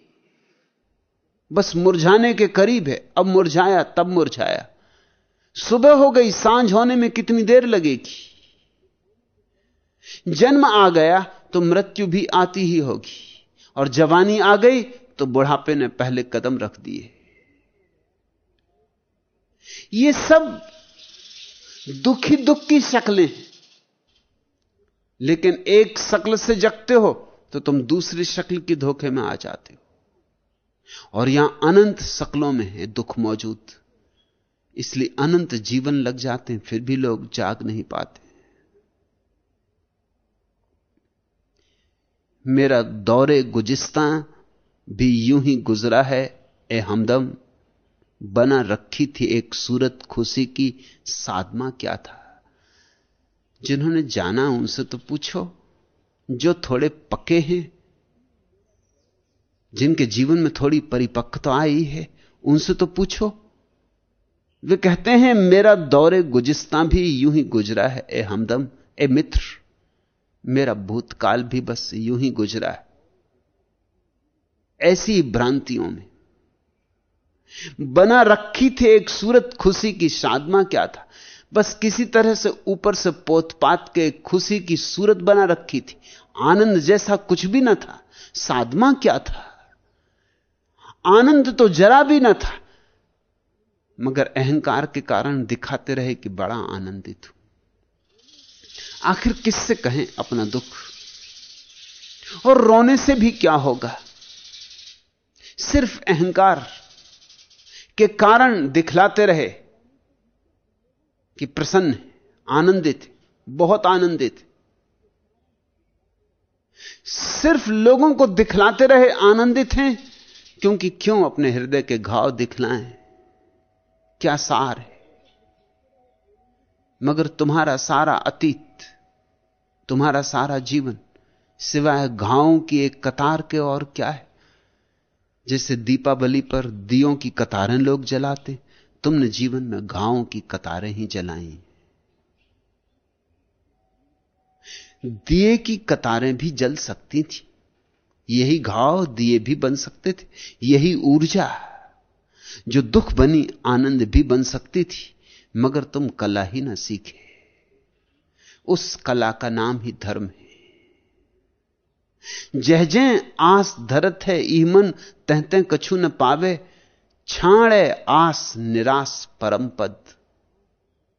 बस मुरझाने के करीब है, अब मुरझाया, तब मुरझाया। सुबह हो गई, साँझ होने में कितनी देर लगेगी? जन्म आ गया तो मृत्यु भी आती ही होगी, और जवानी आ गई तो बुढ़ापे ने पहले कदम रख दिए। ये सब दुखी दुख की शक्लें हैं। लेकिन एक शक्ल से जगते हो तो तुम दूसरी शक्ल की धोखे में आ जाते हो। और यहाँ अनंत शक्लों में है दुख मौजूद। इसलिए अनंत जीवन लग जाते हैं, फिर भी लोग जाग नहीं पाते। मेरा दौरे गुजिस्ता भी यूँ ही गुजरा है, ए हमदम। बना रखी थी एक सूरत खुशी की साधमा क्या था? जिन्होंने जाना उनसे तो पूछो, जो थोड़े पक्के हैं, जिनके जीवन में थोड़ी परिपक्वता आई है, उनसे तो पूछो। वे कहते हैं, मेरा दौरे गुजिस्ता भी यूँ ही गुजरा है, ए हमदम, ए मित्र। मेरा भूतकाल भी बस यूँ ही गुजरा है। ऐसी भ्रांतियों में। बना रखी थी एक सूरत खुशी की साधमा क्या था? बस किसी तरह से ऊपर से पोतपात के खुशी की सूरत बना रखी थी। आनंद जैसा कुछ भी ना था। साधमा क्या था? आनंद तो जरा भी ना था। मगर अहंकार के कारण दिखाते रहे कि बड़ा आनंदित हूँ। आखिर किससे कहें अपना दुख? और रोने से भी क्या होगा? सिर्फ़ अहंकार के कारण दिखलाते रहे कि प्रसन्न आनंदित बहुत आनंदित सिर्फ़ लोगों को दिखलाते रहे आनंदित हैं, क्योंकि क्यों अपने हृदय के घाव दिखलाएँ? क्या सार है? मगर तुम्हारा सारा अतीत, तुम्हारा सारा जीवन सिवाय घावों की एक कतार के और क्या है? जैसे दीपावली पर दियों की कतारें लोग जलाते, तुमने जीवन में घावों की कतारें ही जलाई। दिए की कतारें भी जल सकती थी, यही घाव दिए भी बन सकते थे, यही ऊर्जा जो दुख बनी आनंद भी बन सकती थी, मगर तुम कला ही ना सीखे। उस कला का नाम ही धर्म है। जह जह आस धरत है ईमन, तहते कछु न पावे छाणे आस निराश परम पद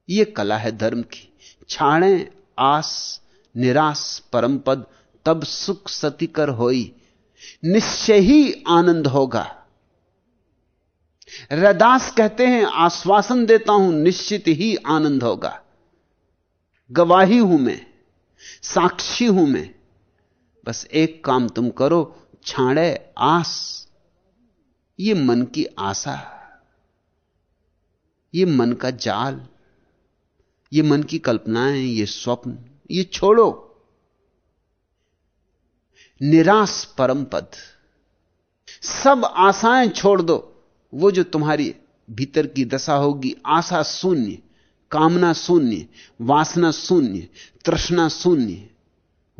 यह कला है धर्म की छाणे आस निराश परम पद तब सुख सतिकर होई, निश्चय ही आनंद होगा। रदास कहते हैं, आश्वासन देता हूँ, निश्चित ही आनंद होगा। गवाही हूँ मैं, साक्षी हूँ मैं बस एक काम तुम करो, छाड़े आस। ये मन की आशा ये मन का जाल। ये मन की कल्पनाएँ, ये स्वप्न, ये छोड़ो। निराश परम पद। सब आशाएँ छोड़ दो। वो जो तुम्हारी भीतर की दशा होगी, आशा शून्य, कामना शून्य, वासना शून्य, तृष्णा शून्य,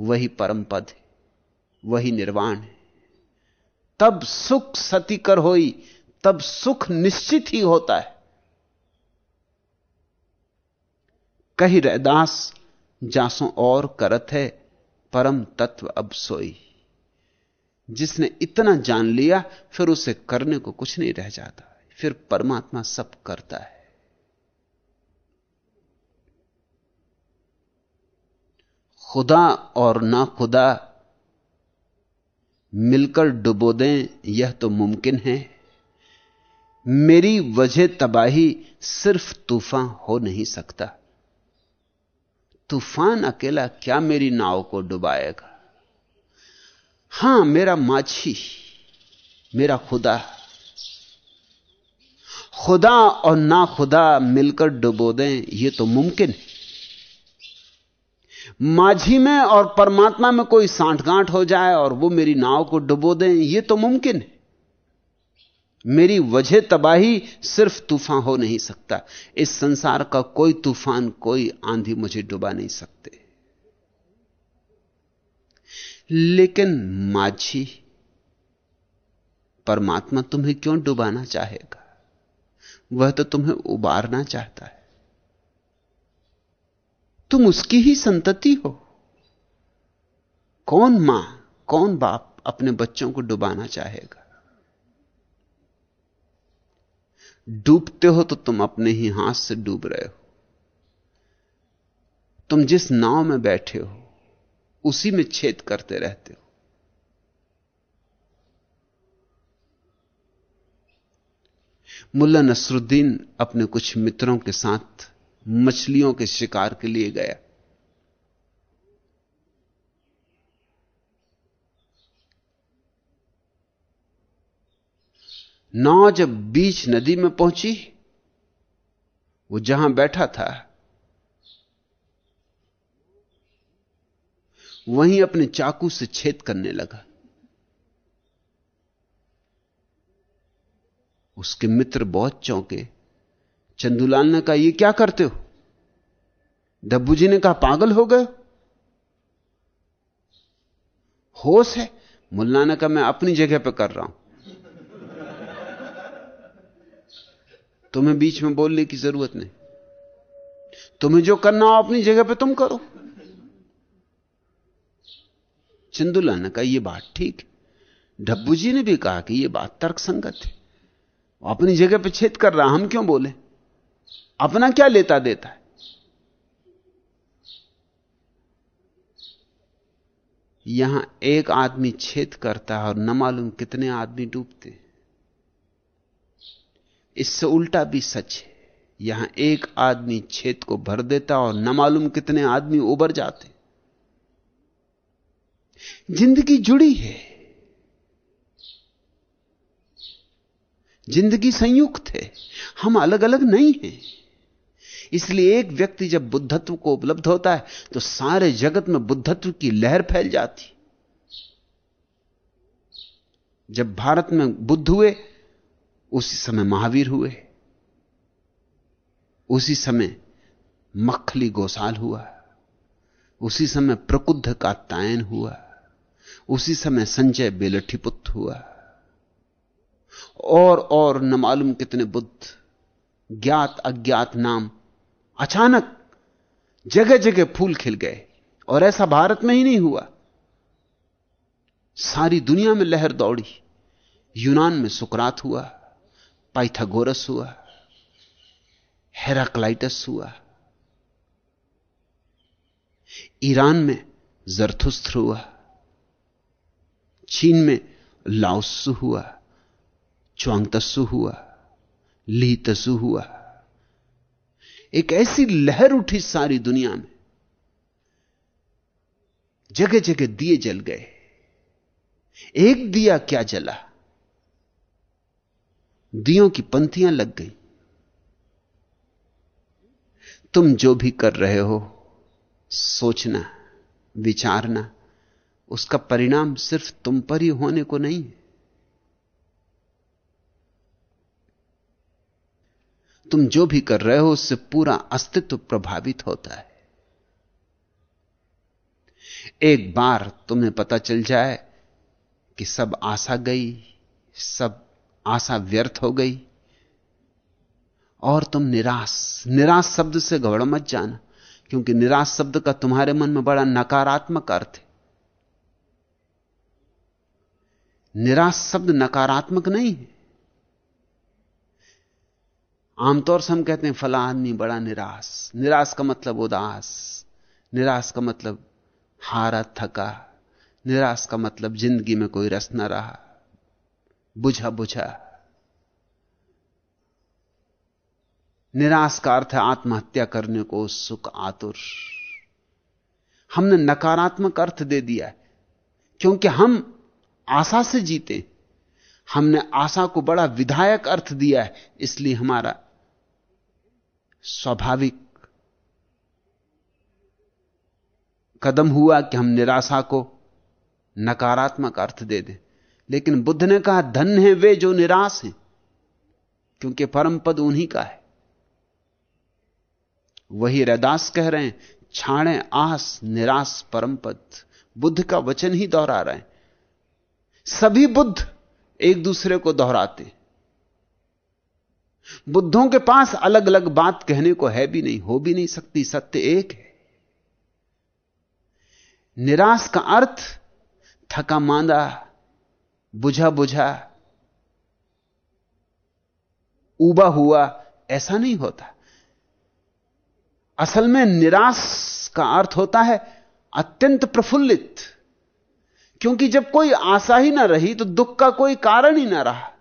वही परम पद है। वही निर्वाण है। तब सुख सतिकर होई, तब सुख निश्चित ही होता है। कही रैदास, जासों और करत है, परम तत्व अब सोई। जिसने इतना जान लिया, फिर उसे करने को कुछ नहीं रह जाता। फिर परमात्मा सब करता है। खुदा और ना खुदा मिलकर डुबो दें, यह तो मुमकिन है। मेरी वजह तबाही सिर्फ़ तूफ़ान हो नहीं सकता। तूफ़ान अकेला क्या मेरी नाव को डुबाएगा? हाँ, मेरा माछी, मेरा खुदा। खुदा और ना खुदा मिलकर डुबो दें यह तो मुमकिन है। माझी में और परमात्मा में कोई सांठगांठ हो जाए और वो मेरी नाव को डुबो दें यह तो मुमकिन है। मेरी वजह तबाही सिर्फ़ तूफ़ान हो नहीं सकता। इस संसार का कोई तूफ़ान, कोई आंधी मुझे डुबा नहीं सकते। लेकिन माझी, परमात्मा तुम्हें क्यों डुबाना चाहेगा? वह तो तुम्हें उबारना चाहता है। तुम उसकी ही संतति हो। कौन माँ, कौन बाप अपने बच्चों को डुबाना चाहेगा? डूबते हो तो तुम अपने ही हाथ से डूब रहे हो। तुम जिस नाव में बैठे हो, उसी में छेद करते रहते हो। मुल्ला नसरुद्दीन अपने कुछ मित्रों के साथ मछलियों के शिकार के लिए गया। नाव जब बीच नदी में पहुँची, वो जहाँ बैठा था, वहीं अपने चाकू से छेद करने लगा। उसके मित्र बहुत चौंके। चंदूलाल ने कहा, ये क्या करते हो? डब्बू जी ने कहा, पागल हो गए होश है? मुल्ला ने कहा, मैं अपनी जगह पर कर रहा हूँ। तुम्हें बीच में बोलने की ज़रूरत नहीं। तुम्हें जो करना हो अपनी जगह पे तुम करो। चंदुला ने कहा यह बात ठीक डब्बू जी ने भी कहा कि यह बात तर्क संगत है अपनी जगह पे छेद कर रहा हम क्यों बोले? अपना क्या लेता देता है? यहाँ एक आदमी छेद करता है और न मालूम कितने आदमी डूबते इससे उल्टा भी सच है। यहाँ एक आदमी छेद को भर देता और न मालूम कितने आदमी उबर जाते ज़िंदगी जुड़ी है। ज़िंदगी संयुक्त है। हम अलग अलग नहीं हैं। इसलिए एक व्यक्ति जब बुद्धत्व को उपलब्ध होता है तो सारे जगत में बुद्धत्व की लहर फैल जाती। जब भारत में बुद्ध हुए, उसी समय महावीर हुए। उसी समय मखली गोसाल हुआ। उसी समय प्रकुद्ध का तायन हुआ। उसी समय संजय बेलठीपुत्र हुआ। और और न मालूम कितने बुद्ध, ज्ञात अज्ञात नाम अचानक जगह जगह फूल खिल गए और ऐसा भारत में ही नहीं हुआ। सारी दुनिया में लहर दौड़ी। यूनान में सुकरात हुआ, पाइथागोरस हुआ, हेराक्लाइटस हुआ। ईरान में जरथुस्त्र हुआ। चीन में लाओसु हुआ च्वांगतसु हुआ ली लीतसु हुआ। एक ऐसी लहर उठी सारी दुनिया में। जगह जगह दिए जल गए। एक दिया क्या जला? दियों की पंथियाँ लग गई। तुम जो भी कर रहे हो, सोचना, विचारना, उसका परिणाम सिर्फ़ तुम पर ही होने को नहीं है। तुम जो भी कर रहे हो, उससे पूरा अस्तित्व प्रभावित होता है। एक बार तुम्हें पता चल जाए कि सब आशा गई, सब आशा व्यर्थ हो गई, और तुम निराश। निराश शब्द से घबड़ मत जाना, क्योंकि निराश शब्द का तुम्हारे मन में बड़ा नकारात्मक अर्थ है। निराश शब्द नकारात्मक नहीं है। आमतौर से हम कहते हैं, फला आदमी बड़ा निराश। निराश का मतलब उदास। निराश का मतलब हारा, थका। निराश का मतलब ज़िंदगी में कोई रस न रहा। बुझा बुझा। निराश का अर्थ है आत्महत्या करने को सुख आतुर। हमने नकारात्मक अर्थ दे दिया है, क्योंकि हम आशा से जीते हमने आशा को बड़ा विधायक अर्थ दिया है, इसलिए हमारा स्वाभाविक कदम हुआ कि हम निराशा को नकारात्मक अर्थ दे दें। लेकिन बुद्ध ने कहा धन है वे जो निराश हैं, क्योंकि परम पद उन्हीं का है। वही रैदास कह रहे हैं छाणे आस निराश परम पद। बुद्ध का वचन ही दोहरा रहे हैं। सभी बुद्ध एक दूसरे को दोहराते बुद्धों के पास अलग अलग बात कहने को है भी नहीं, हो भी नहीं सकती, सत्य एक है। निराश का अर्थ, थका मांदा, बुझा बुझा, उबा हुआ, ऐसा नहीं होता। असल में निराश का अर्थ होता है अत्यंत प्रफुल्लित, क्योंकि जब कोई आशा ही ना रही तो दुख का कोई कारण ही ना रहा।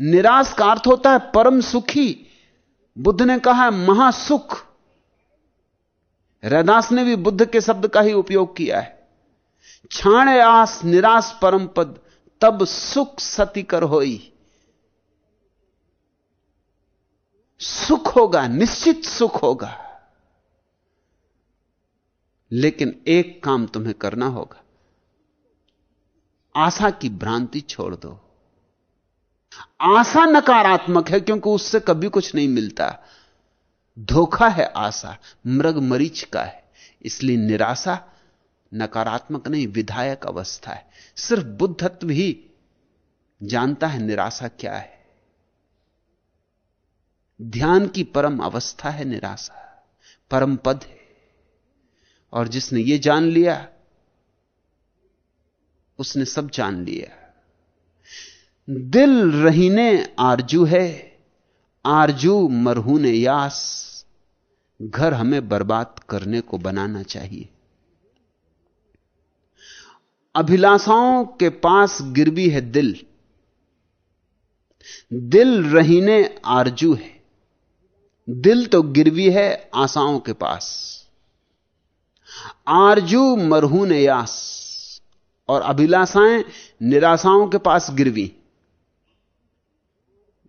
निराश का अर्थ होता है परम सुखी। बुद्ध ने कहा महासुख। रैदास ने भी बुद्ध के शब्द का ही उपयोग किया है। छाण आस निराश परम पद, तब सुख सती कर होई। सुख होगा, निश्चित सुख होगा। लेकिन एक काम तुम्हें करना होगा। आशा की भ्रांति छोड़ दो। आशा नकारात्मक है क्योंकि उससे कभी कुछ नहीं मिलता। धोखा है आशा, मृग मरीच का है। इसलिए निराशा नकारात्मक नहीं, विधायक अवस्था है। सिर्फ़ बुद्धत्व ही जानता है निराशा क्या है। ध्यान की परम अवस्था है निराशा, परम पद है। और जिसने यह जान लिया, उसने सब जान लिया। दिल रहीने आरज़ू है, आरज़ू मरहूने यास। घर हमें बर्बाद करने को बनाना चाहिए। अभिलाषाओं के पास गिरवी है दिल। दिल रहीने आरज़ू है। दिल तो गिरवी है आशाओं के पास। आरज़ू मरहून यास और अभिलाषाएँ निराशाओं के पास गिरवी।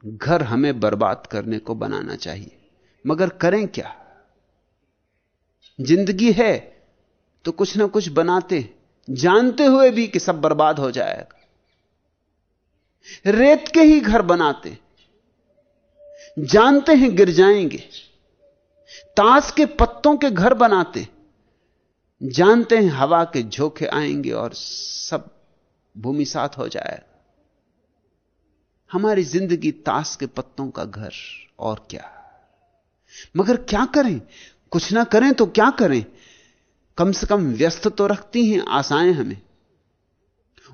घर हमें बर्बाद करने को बनाना चाहिए। मगर करें क्या? ज़िंदगी है तो कुछ ना कुछ बनाते जानते हुए भी कि सब बर्बाद हो जाएगा। रेत के ही घर बनाते जानते हैं गिर जाएँगे। ताश के पत्तों के घर बनाते जानते हैं हवा के झोंके आएँगे और सब भूमि साथ हो जाएगा। हमारी ज़िंदगी ताश के पत्तों का घर और क्या? मगर क्या करें? कुछ ना करें तो क्या करें? कम से कम व्यस्त तो रखती हैं, आशाएँ हमें।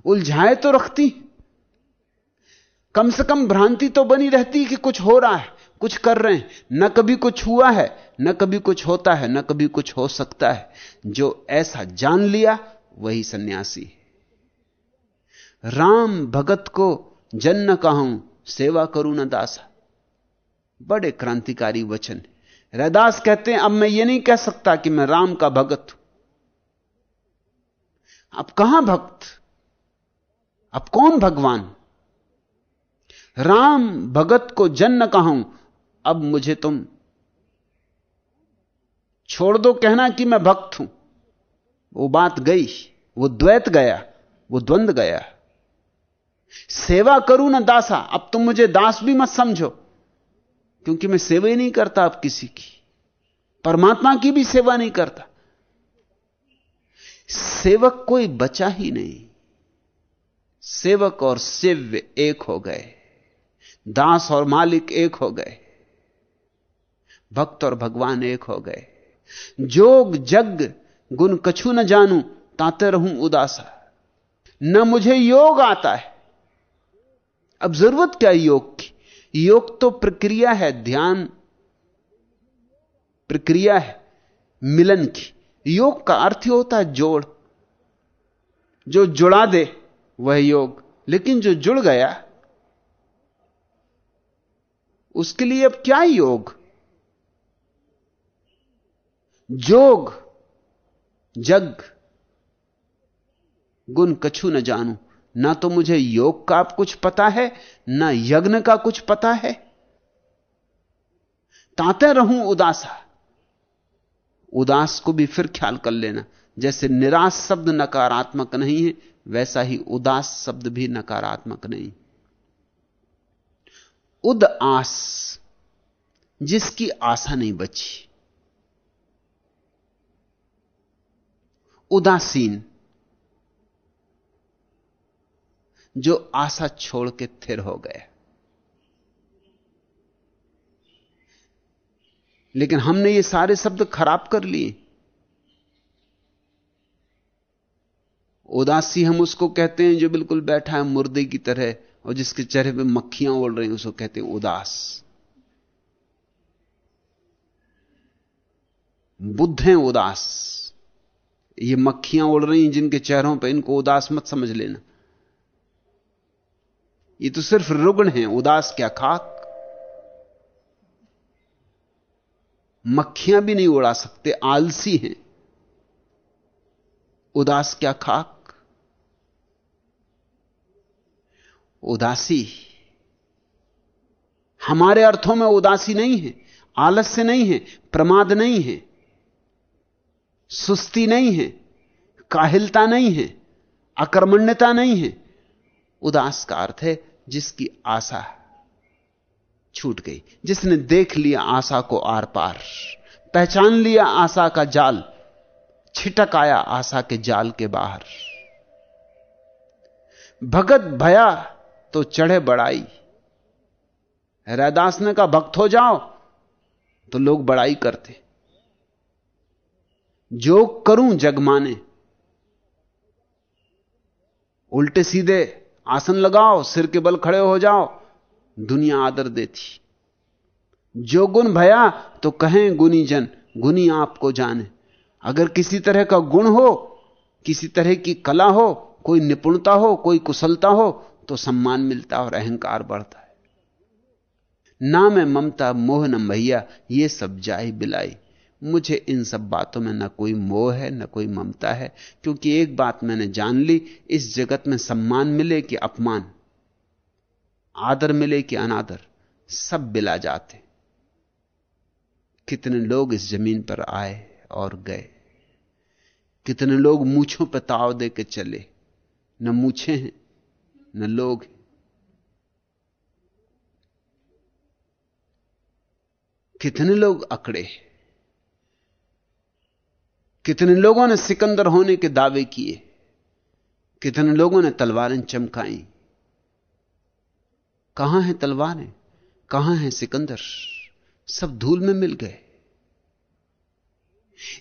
उलझाए तो रखती कम से कम भ्रांति तो बनी रहती कि कुछ हो रहा है, कुछ कर रहे हैं। न कभी कुछ हुआ है, न कभी कुछ होता है, न कभी कुछ हो सकता है। जो ऐसा जान लिया, वही सन्यासी राम भगत को जन न कहूँ, सेवा करूँ न दासा। बड़े क्रांतिकारी वचन रैदास कहते हैं, अब मैं ये नहीं कह सकता कि मैं राम का भगत हूँ। अब कहाँ भक्त? अब कौन भगवान? राम भगत को जन न कहूँ, अब मुझे तुम छोड़ दो कहना कि मैं भक्त हूँ। वो बात गई, वो द्वैत गया, वो द्वंद गया। सेवा करूँ ना दासा, अब तुम मुझे दास भी मत समझो। क्योंकि मैं सेवा ही नहीं करता अब किसी की। परमात्मा की भी सेवा नहीं करता। सेवक कोई बचा ही नहीं। सेवक और सेव्य एक हो गए। दास और मालिक एक हो गए। भक्त और भगवान एक हो गए। जोग, जग, गुण कछु न जानू, ताते रहूँ उदासा। न मुझे योग आता है। अब ज़रूरत क्या योग की? योग तो प्रक्रिया है, ध्यान प्रक्रिया है, मिलन की। योग का अर्थ ही होता है जोड़। जो जुड़ा दे, वह योग। लेकिन जो जुड़ गया, उसके लिए अब क्या योग? जोग, जग, गुण कछु न जानू। ना तो मुझे योग का कुछ पता है, ना यज्ञ का कुछ पता है। ताते रहूँ उदासा। उदास को भी फिर ख्याल कर लेना। जैसे निराश शब्द नकारात्मक नहीं है, वैसा ही उदास शब्द भी नकारात्मक नहीं। उद आस, जिसकी आशा नहीं बची। उदासीन। जो आशा छोड़ के थिर हो गया लेकिन हमने ये सारे शब्द खराब कर लिए। उदासी हम उसको कहते हैं जो बिल्कुल बैठा है मुर्दे की तरह, और जिसके चेहरे पे मक्खियाँ उड़ रही उसको कहते हैं उदास। बुद्ध हैं उदास। ये मक्खियाँ उड़ रही हैं जिनके चेहरों पे, इनको उदास मत समझ लेना। ये तो सिर्फ़ रुग्ण हैं, उदास क्या खाक। मक्खियाँ भी नहीं उड़ा सकते, आलसी हैं। उदास क्या खाक। उदासी। हमारे अर्थों में उदासी नहीं है, आलस्य नहीं है, प्रमाद नहीं है, सुस्ती नहीं है, काहिलता नहीं है, अकर्मण्यता नहीं है। उदास का अर्थ है जिसकी आशा छूट गई। जिसने देख लिया आशा को आर पार पहचान लिया आशा का जाल, छिटक आया आशा के जाल के बाहर। भगत भया तो चढ़े बड़ाई। रैदास ने कहा, भक्त हो जाओ। तो लोग बड़ाई करते। जो करूँ जग माने उल्टे सीधे आसन लगाओ, सिर के बल खड़े हो जाओ, दुनिया आदर देती। जो गुण भया तो कहें गुनी जन गुनी आपको जाने। अगर किसी तरह का गुण हो, किसी तरह की कला हो, कोई निपुणता हो, कोई कुशलता हो तो सम्मान मिलता और अहंकार बढ़ता है। नाम है ममता, मोह न भैया ये सब जाई बिलाई। मुझे इन सब बातों में ना कोई मोह है, ना कोई ममता है, क्योंकि एक बात मैंने जान ली, इस जगत में सम्मान मिले कि अपमान, आदर मिले कि अनादर, सब बिला जाते। कितने लोग इस ज़मीन पर आए और गए। कितने लोग मूछों पर ताव दे के चले। न मूछे हैं, न लोग कितने लोग अकड़े कितने लोगों ने सिकंदर होने के दावे किए? कितने लोगों ने तलवारें चमकाई? कहाँ है तलवारें? कहाँ है सिकंदर? सब धूल में मिल गए।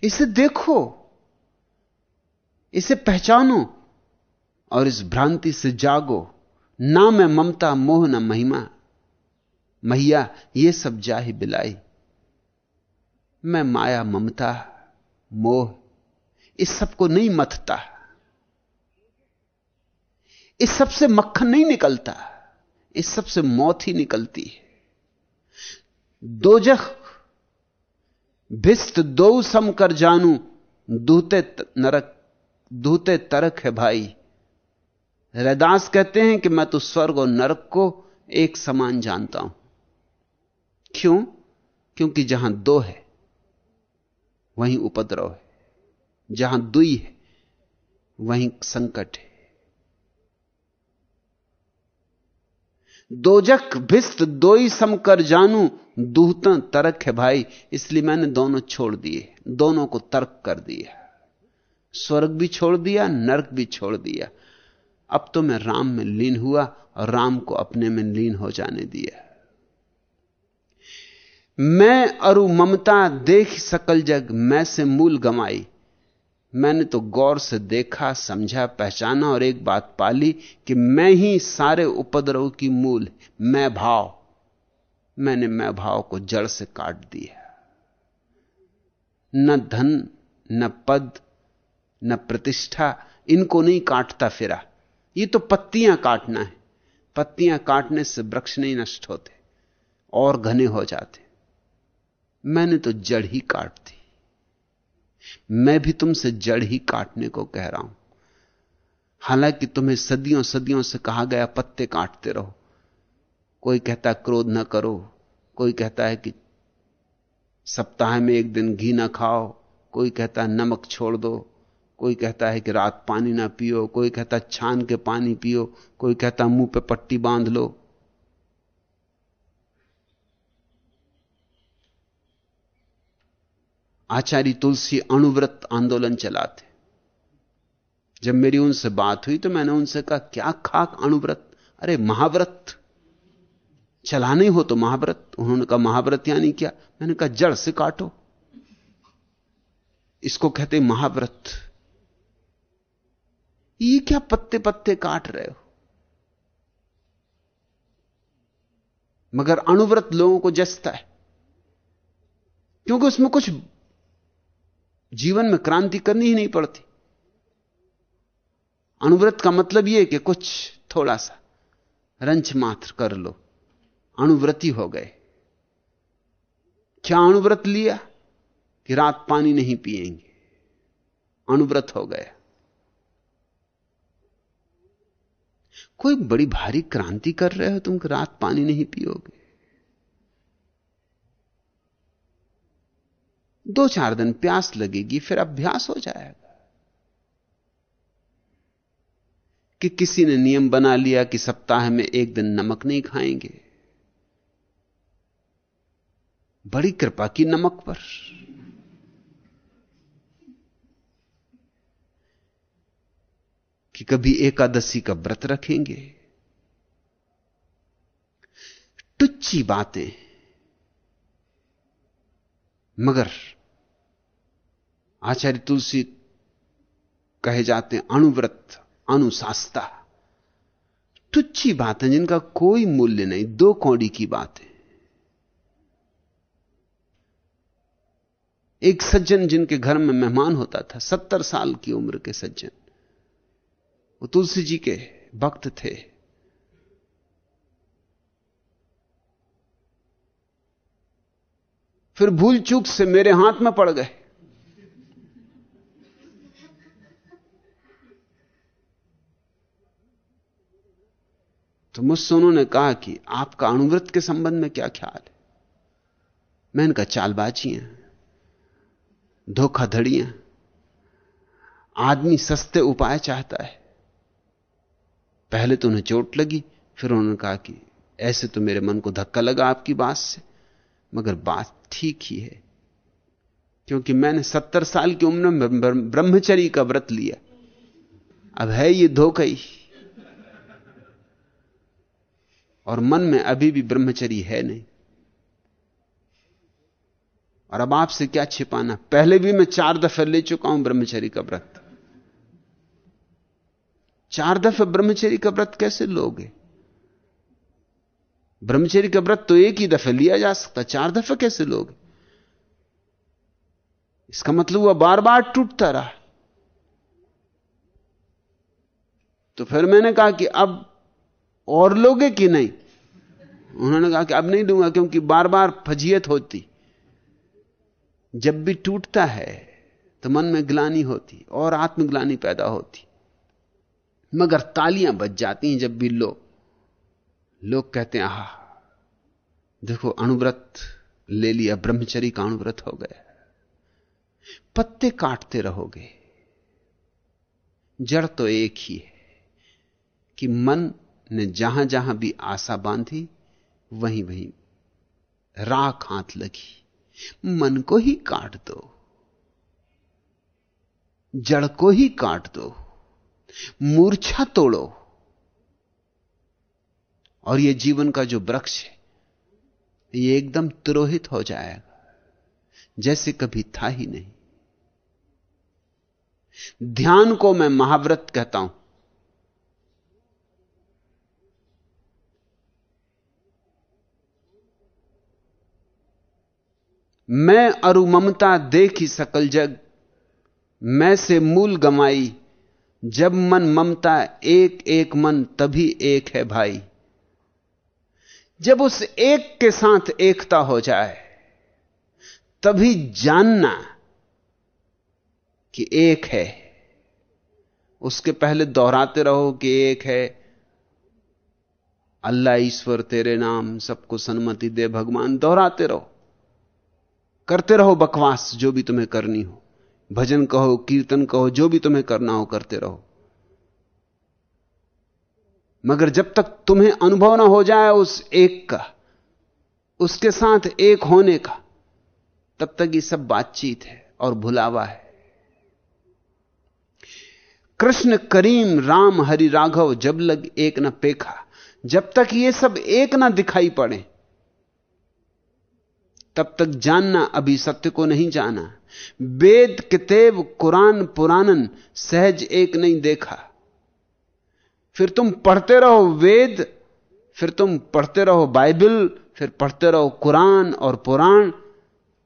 इसे देखो। इसे पहचानो और इस भ्रांति से जागो। ना मैं ममता, मोह, न महिमा। मैया, ये सब जाहि बिलाई। मैं माया, ममता। मोह, इस सबको नहीं मथता। इस सबसे मक्खन नहीं निकलता, इस सबसे मौत ही निकलती है। दोजख, भिस्त दो सम कर जानू, दूते नरक, दूते तरक है भाई। रैदास कहते हैं कि मैं तो स्वर्ग और नरक को एक समान जानता हूँ। क्यों? क्योंकि जहाँ दो है वहीं उपद्रव है। जहाँ दुई है, वहीं संकट है। दोजक भिस्त दोई सम कर जानू दूहता तरक है भाई। इसलिए मैंने दोनों छोड़ दिए, दोनों को तर्क कर दिया। स्वर्ग भी छोड़ दिया, नरक भी छोड़ दिया। अब तो मैं राम में लीन हुआ और राम को अपने में लीन हो जाने दिया। मैं अरु ममता देख सकल जग, मैं से मूल गमाई मैंने तो गौर से देखा, समझा, पहचाना और एक बात पाली कि मैं ही सारे उपद्रव की मूल, मैं भाव। मैंने मैं भाव को जड़ से काट दिया। न धन, न पद, न प्रतिष्ठा, इनको नहीं काटता फिरा। ये तो पत्तियाँ काटना है। पत्तियाँ काटने से वृक्ष नहीं नष्ट होते और घने हो जाते। मैंने तो जड़ ही काट दी। मैं भी तुमसे जड़ ही काटने को कह रहा हूँ। हालाँकि तुम्हें सदियों सदियों से कहा गया पत्ते काटते रहो। कोई कहता क्रोध ना करो, कोई कहता है कि सप्ताह में एक दिन घी ना खाओ, कोई कहता है नमक छोड़ दो, कोई कहता है कि रात पानी ना पियो, कोई कहता छान के पानी पियो, कोई कहता मुँह पे पट्टी बाँध लो। आचार्य तुलसी अणुव्रत आंदोलन चलाते। जब मेरी उनसे बात हुई तो मैंने उनसे कहा, क्या खाक अणुव्रत? अरे, महाव्रत। चलाने हो तो महाव्रत। उन्होंने कहा, महाव्रत यानी क्या? मैंने कहा, जड़ से काटो। इसको कहते महाव्रत। ये क्या पत्ते पत्ते काट रहे हो? मगर अणुव्रत लोगों को जसता है। क्योंकि उसमें कुछ जीवन में क्रांति करनी ही नहीं पड़ती। अनुव्रत का मतलब यह कि कुछ थोड़ा सा रंच मात्र कर लो। अणुव्रति हो गए। क्या अणुव्रत लिया? कि रात पानी नहीं पिएँगे। अणुव्रत हो गया। कोई बड़ी भारी क्रांति कर रहे हो तुम रात पानी नहीं पियोगे? दो चार दिन प्यास लगेगी, फिर अभ्यास हो जाएगा। कि किसी ने नियम बना लिया कि सप्ताह में एक दिन नमक नहीं खाएँगे। बड़ी कृपा की नमक पर। कि कभी एकादशी का व्रत रखेंगे। टुच्ची बातें। मगर आचार्य तुलसी कहे जाते हैं, अणुव्रत अनुशास्ता तुच्छी बातें जिनका कोई मूल्य नहीं, दो कौड़ी की बात है। एक सज्जन जिनके घर में मेहमान होता था, सत्तर साल की उम्र के सज्जन, वो तुलसी जी के भक्त थे। फिर भूल चूक से मेरे हाथ में पड़ गए। तो मुझसे उन्होंने कहा कि आपका अणुव्रत के संबंध में क्या ख्याल है? मैं इनका चालबाजियाँ धोखाधड़ियाँ आदमी सस्ते उपाय चाहता है। पहले तो उन्हें चोट लगी, फिर उन्होंने कहा कि ऐसे तो मेरे मन को धक्का लगा आपकी बात से, मगर बात ठीक ही है, क्योंकि मैंने सत्तर साल की उम्र में ब्रह्मचरी का व्रत लिया। अब है ये धोखा ही। और मन में अभी भी ब्रह्मचरी है नहीं। और अब आपसे क्या छिपाना? पहले भी मैं चार दफे ले चुका हूँ ब्रह्मचरी का व्रत। चार दफे ब्रह्मचरी का व्रत कैसे लोगे? ब्रह्मचरी का व्रत तो एक ही दफे लिया जा सकता, चार दफे कैसे लोगे? इसका मतलब हुआ बार बार टूटता रहा। तो फिर मैंने कहा कि अब और लोगे कि नहीं? उन्होंने कहा कि अब नहीं दूँगा, क्योंकि बार बार फजीयत होती। जब भी टूटता है तो मन में ग्लानी होती, और आत्मग्लानी पैदा होती। मगर तालियाँ बज जाती हैं जब भी लो लोग कहते हैं, आह, देखो, अणुव्रत ले लिया, ब्रह्मचरी का अणुव्रत हो गया। पत्ते काटते रहोगे। जड़ तो एक ही है, कि मन ने जहाँ जहाँ भी आशा बांधी, वहीं वहीं राख हाथ लगी। मन को ही काट दो। जड़ को ही काट दो। मूर्छा तोड़ो। और यह जीवन का जो वृक्ष है, ये एकदम तुरोहित हो जाएगा, जैसे कभी था ही नहीं। ध्यान को मैं महाव्रत कहता हूँ। मैं अरु ममता देखी सकल जग। मैं से मूल गमाई जब मन ममता एक एक मन, तभी एक है भाई। जब उस एक के साथ एकता हो जाए, तभी जानना कि एक है। उसके पहले दोहराते रहो कि एक है। अल्लाह ईश्वर तेरे नाम, सबको सन्मति दे भगवान, दोहराते रहो। करते रहो बकवास, जो भी तुम्हें करनी हो। भजन कहो, कीर्तन कहो, जो भी तुम्हें करना हो, करते रहो। मगर जब तक तुम्हें अनुभव ना हो जाए उस एक का, उसके साथ एक होने का, तब तक ये सब बातचीत है और भुलावा है। कृष्ण, करीम, राम, हरि, राघव, जब लग एक न पेखा, जब तक ये सब एक ना दिखाई पड़े तब तक जानना, अभी सत्य को नहीं जाना। वेद कितेब कुरान पुरानन सहज एक नहीं देखा। फिर तुम पढ़ते रहो वेद, फिर तुम पढ़ते रहो बाइबल, फिर पढ़ते रहो कुरान और पुराण,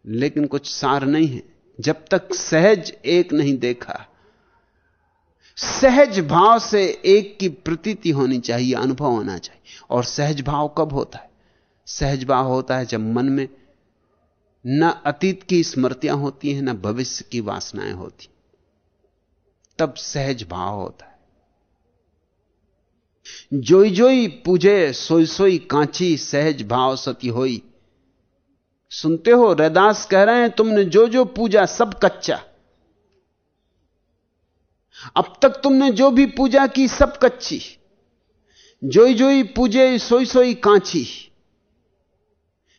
लेकिन कुछ सार नहीं है। जब तक सहज एक नहीं देखा। सहज भाव से एक की प्रतीति होनी चाहिए, अनुभव होना चाहिए। और सहज भाव कब होता है? सहज भाव होता है जब मन में न अतीत की स्मृतियाँ होती हैं, न भविष्य की वासनाएँ होती। तब सहज भाव होता है। जोई जोई पूजे सोई सोई कांची, सहज भाव सती होई। सुनते हो, रैदास कह रहे हैं, तुमने जो जो पूजा, सब कच्चा। अब तक तुमने जो भी पूजा की, सब कच्ची। जोई जोई पूजे सोई सोई कांची।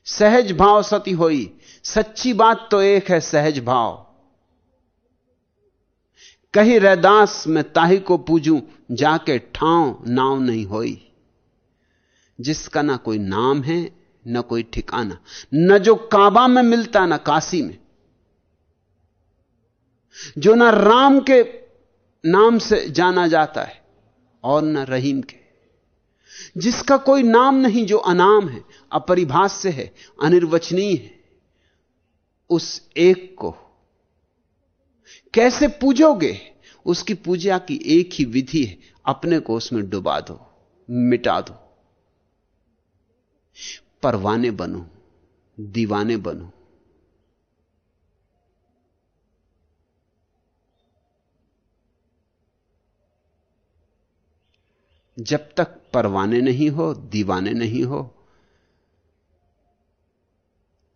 सहज भाव सती होई। सच्ची बात तो एक है सहज भाव। कही रैदास मैं ताही को पूजूं, जाके ठाव नाव नहीं होई। जिसका ना कोई नाम है, ना कोई ठिकाना, न जो काबा में मिलता, ना काशी में। जो ना राम के नाम से जाना जाता है, और ना रहीम के। जिसका कोई नाम नहीं, जो अनाम है, अपरिभाष्य है, अनिर्वचनीय है। उस एक को। कैसे पूजोगे? उसकी पूजा की एक ही विधि है, अपने को उसमें डुबा दो, मिटा दो। परवाने बनो, दीवाने बनो। जब तक परवाने नहीं हो, दीवाने नहीं हो,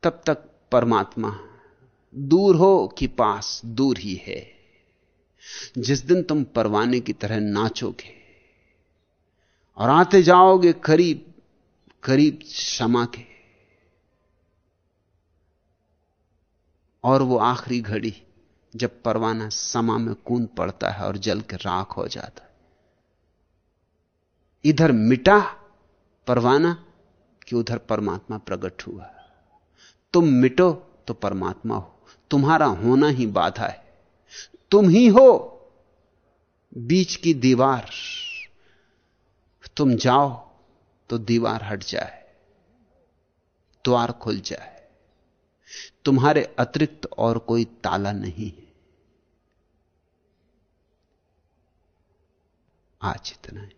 तब तक परमात्मा, दूर हो कि पास दूर ही है। जिस दिन तुम परवाने की तरह नाचोगे और आते जाओगे करीब करीब क्षमा के, और वो आखिरी घड़ी जब परवाना समा में कूद पड़ता है और जल के राख हो जाता है। इधर मिटा परवाना कि उधर परमात्मा प्रकट हुआ। तुम मिटो तो परमात्मा हो। तुम्हारा होना ही बाधा है। तुम ही हो बीच की दीवार। तुम जाओ तो दीवार हट जाए, द्वार खुल जाए। तुम्हारे अतिरिक्त और कोई ताला नहीं है। आज इतना है।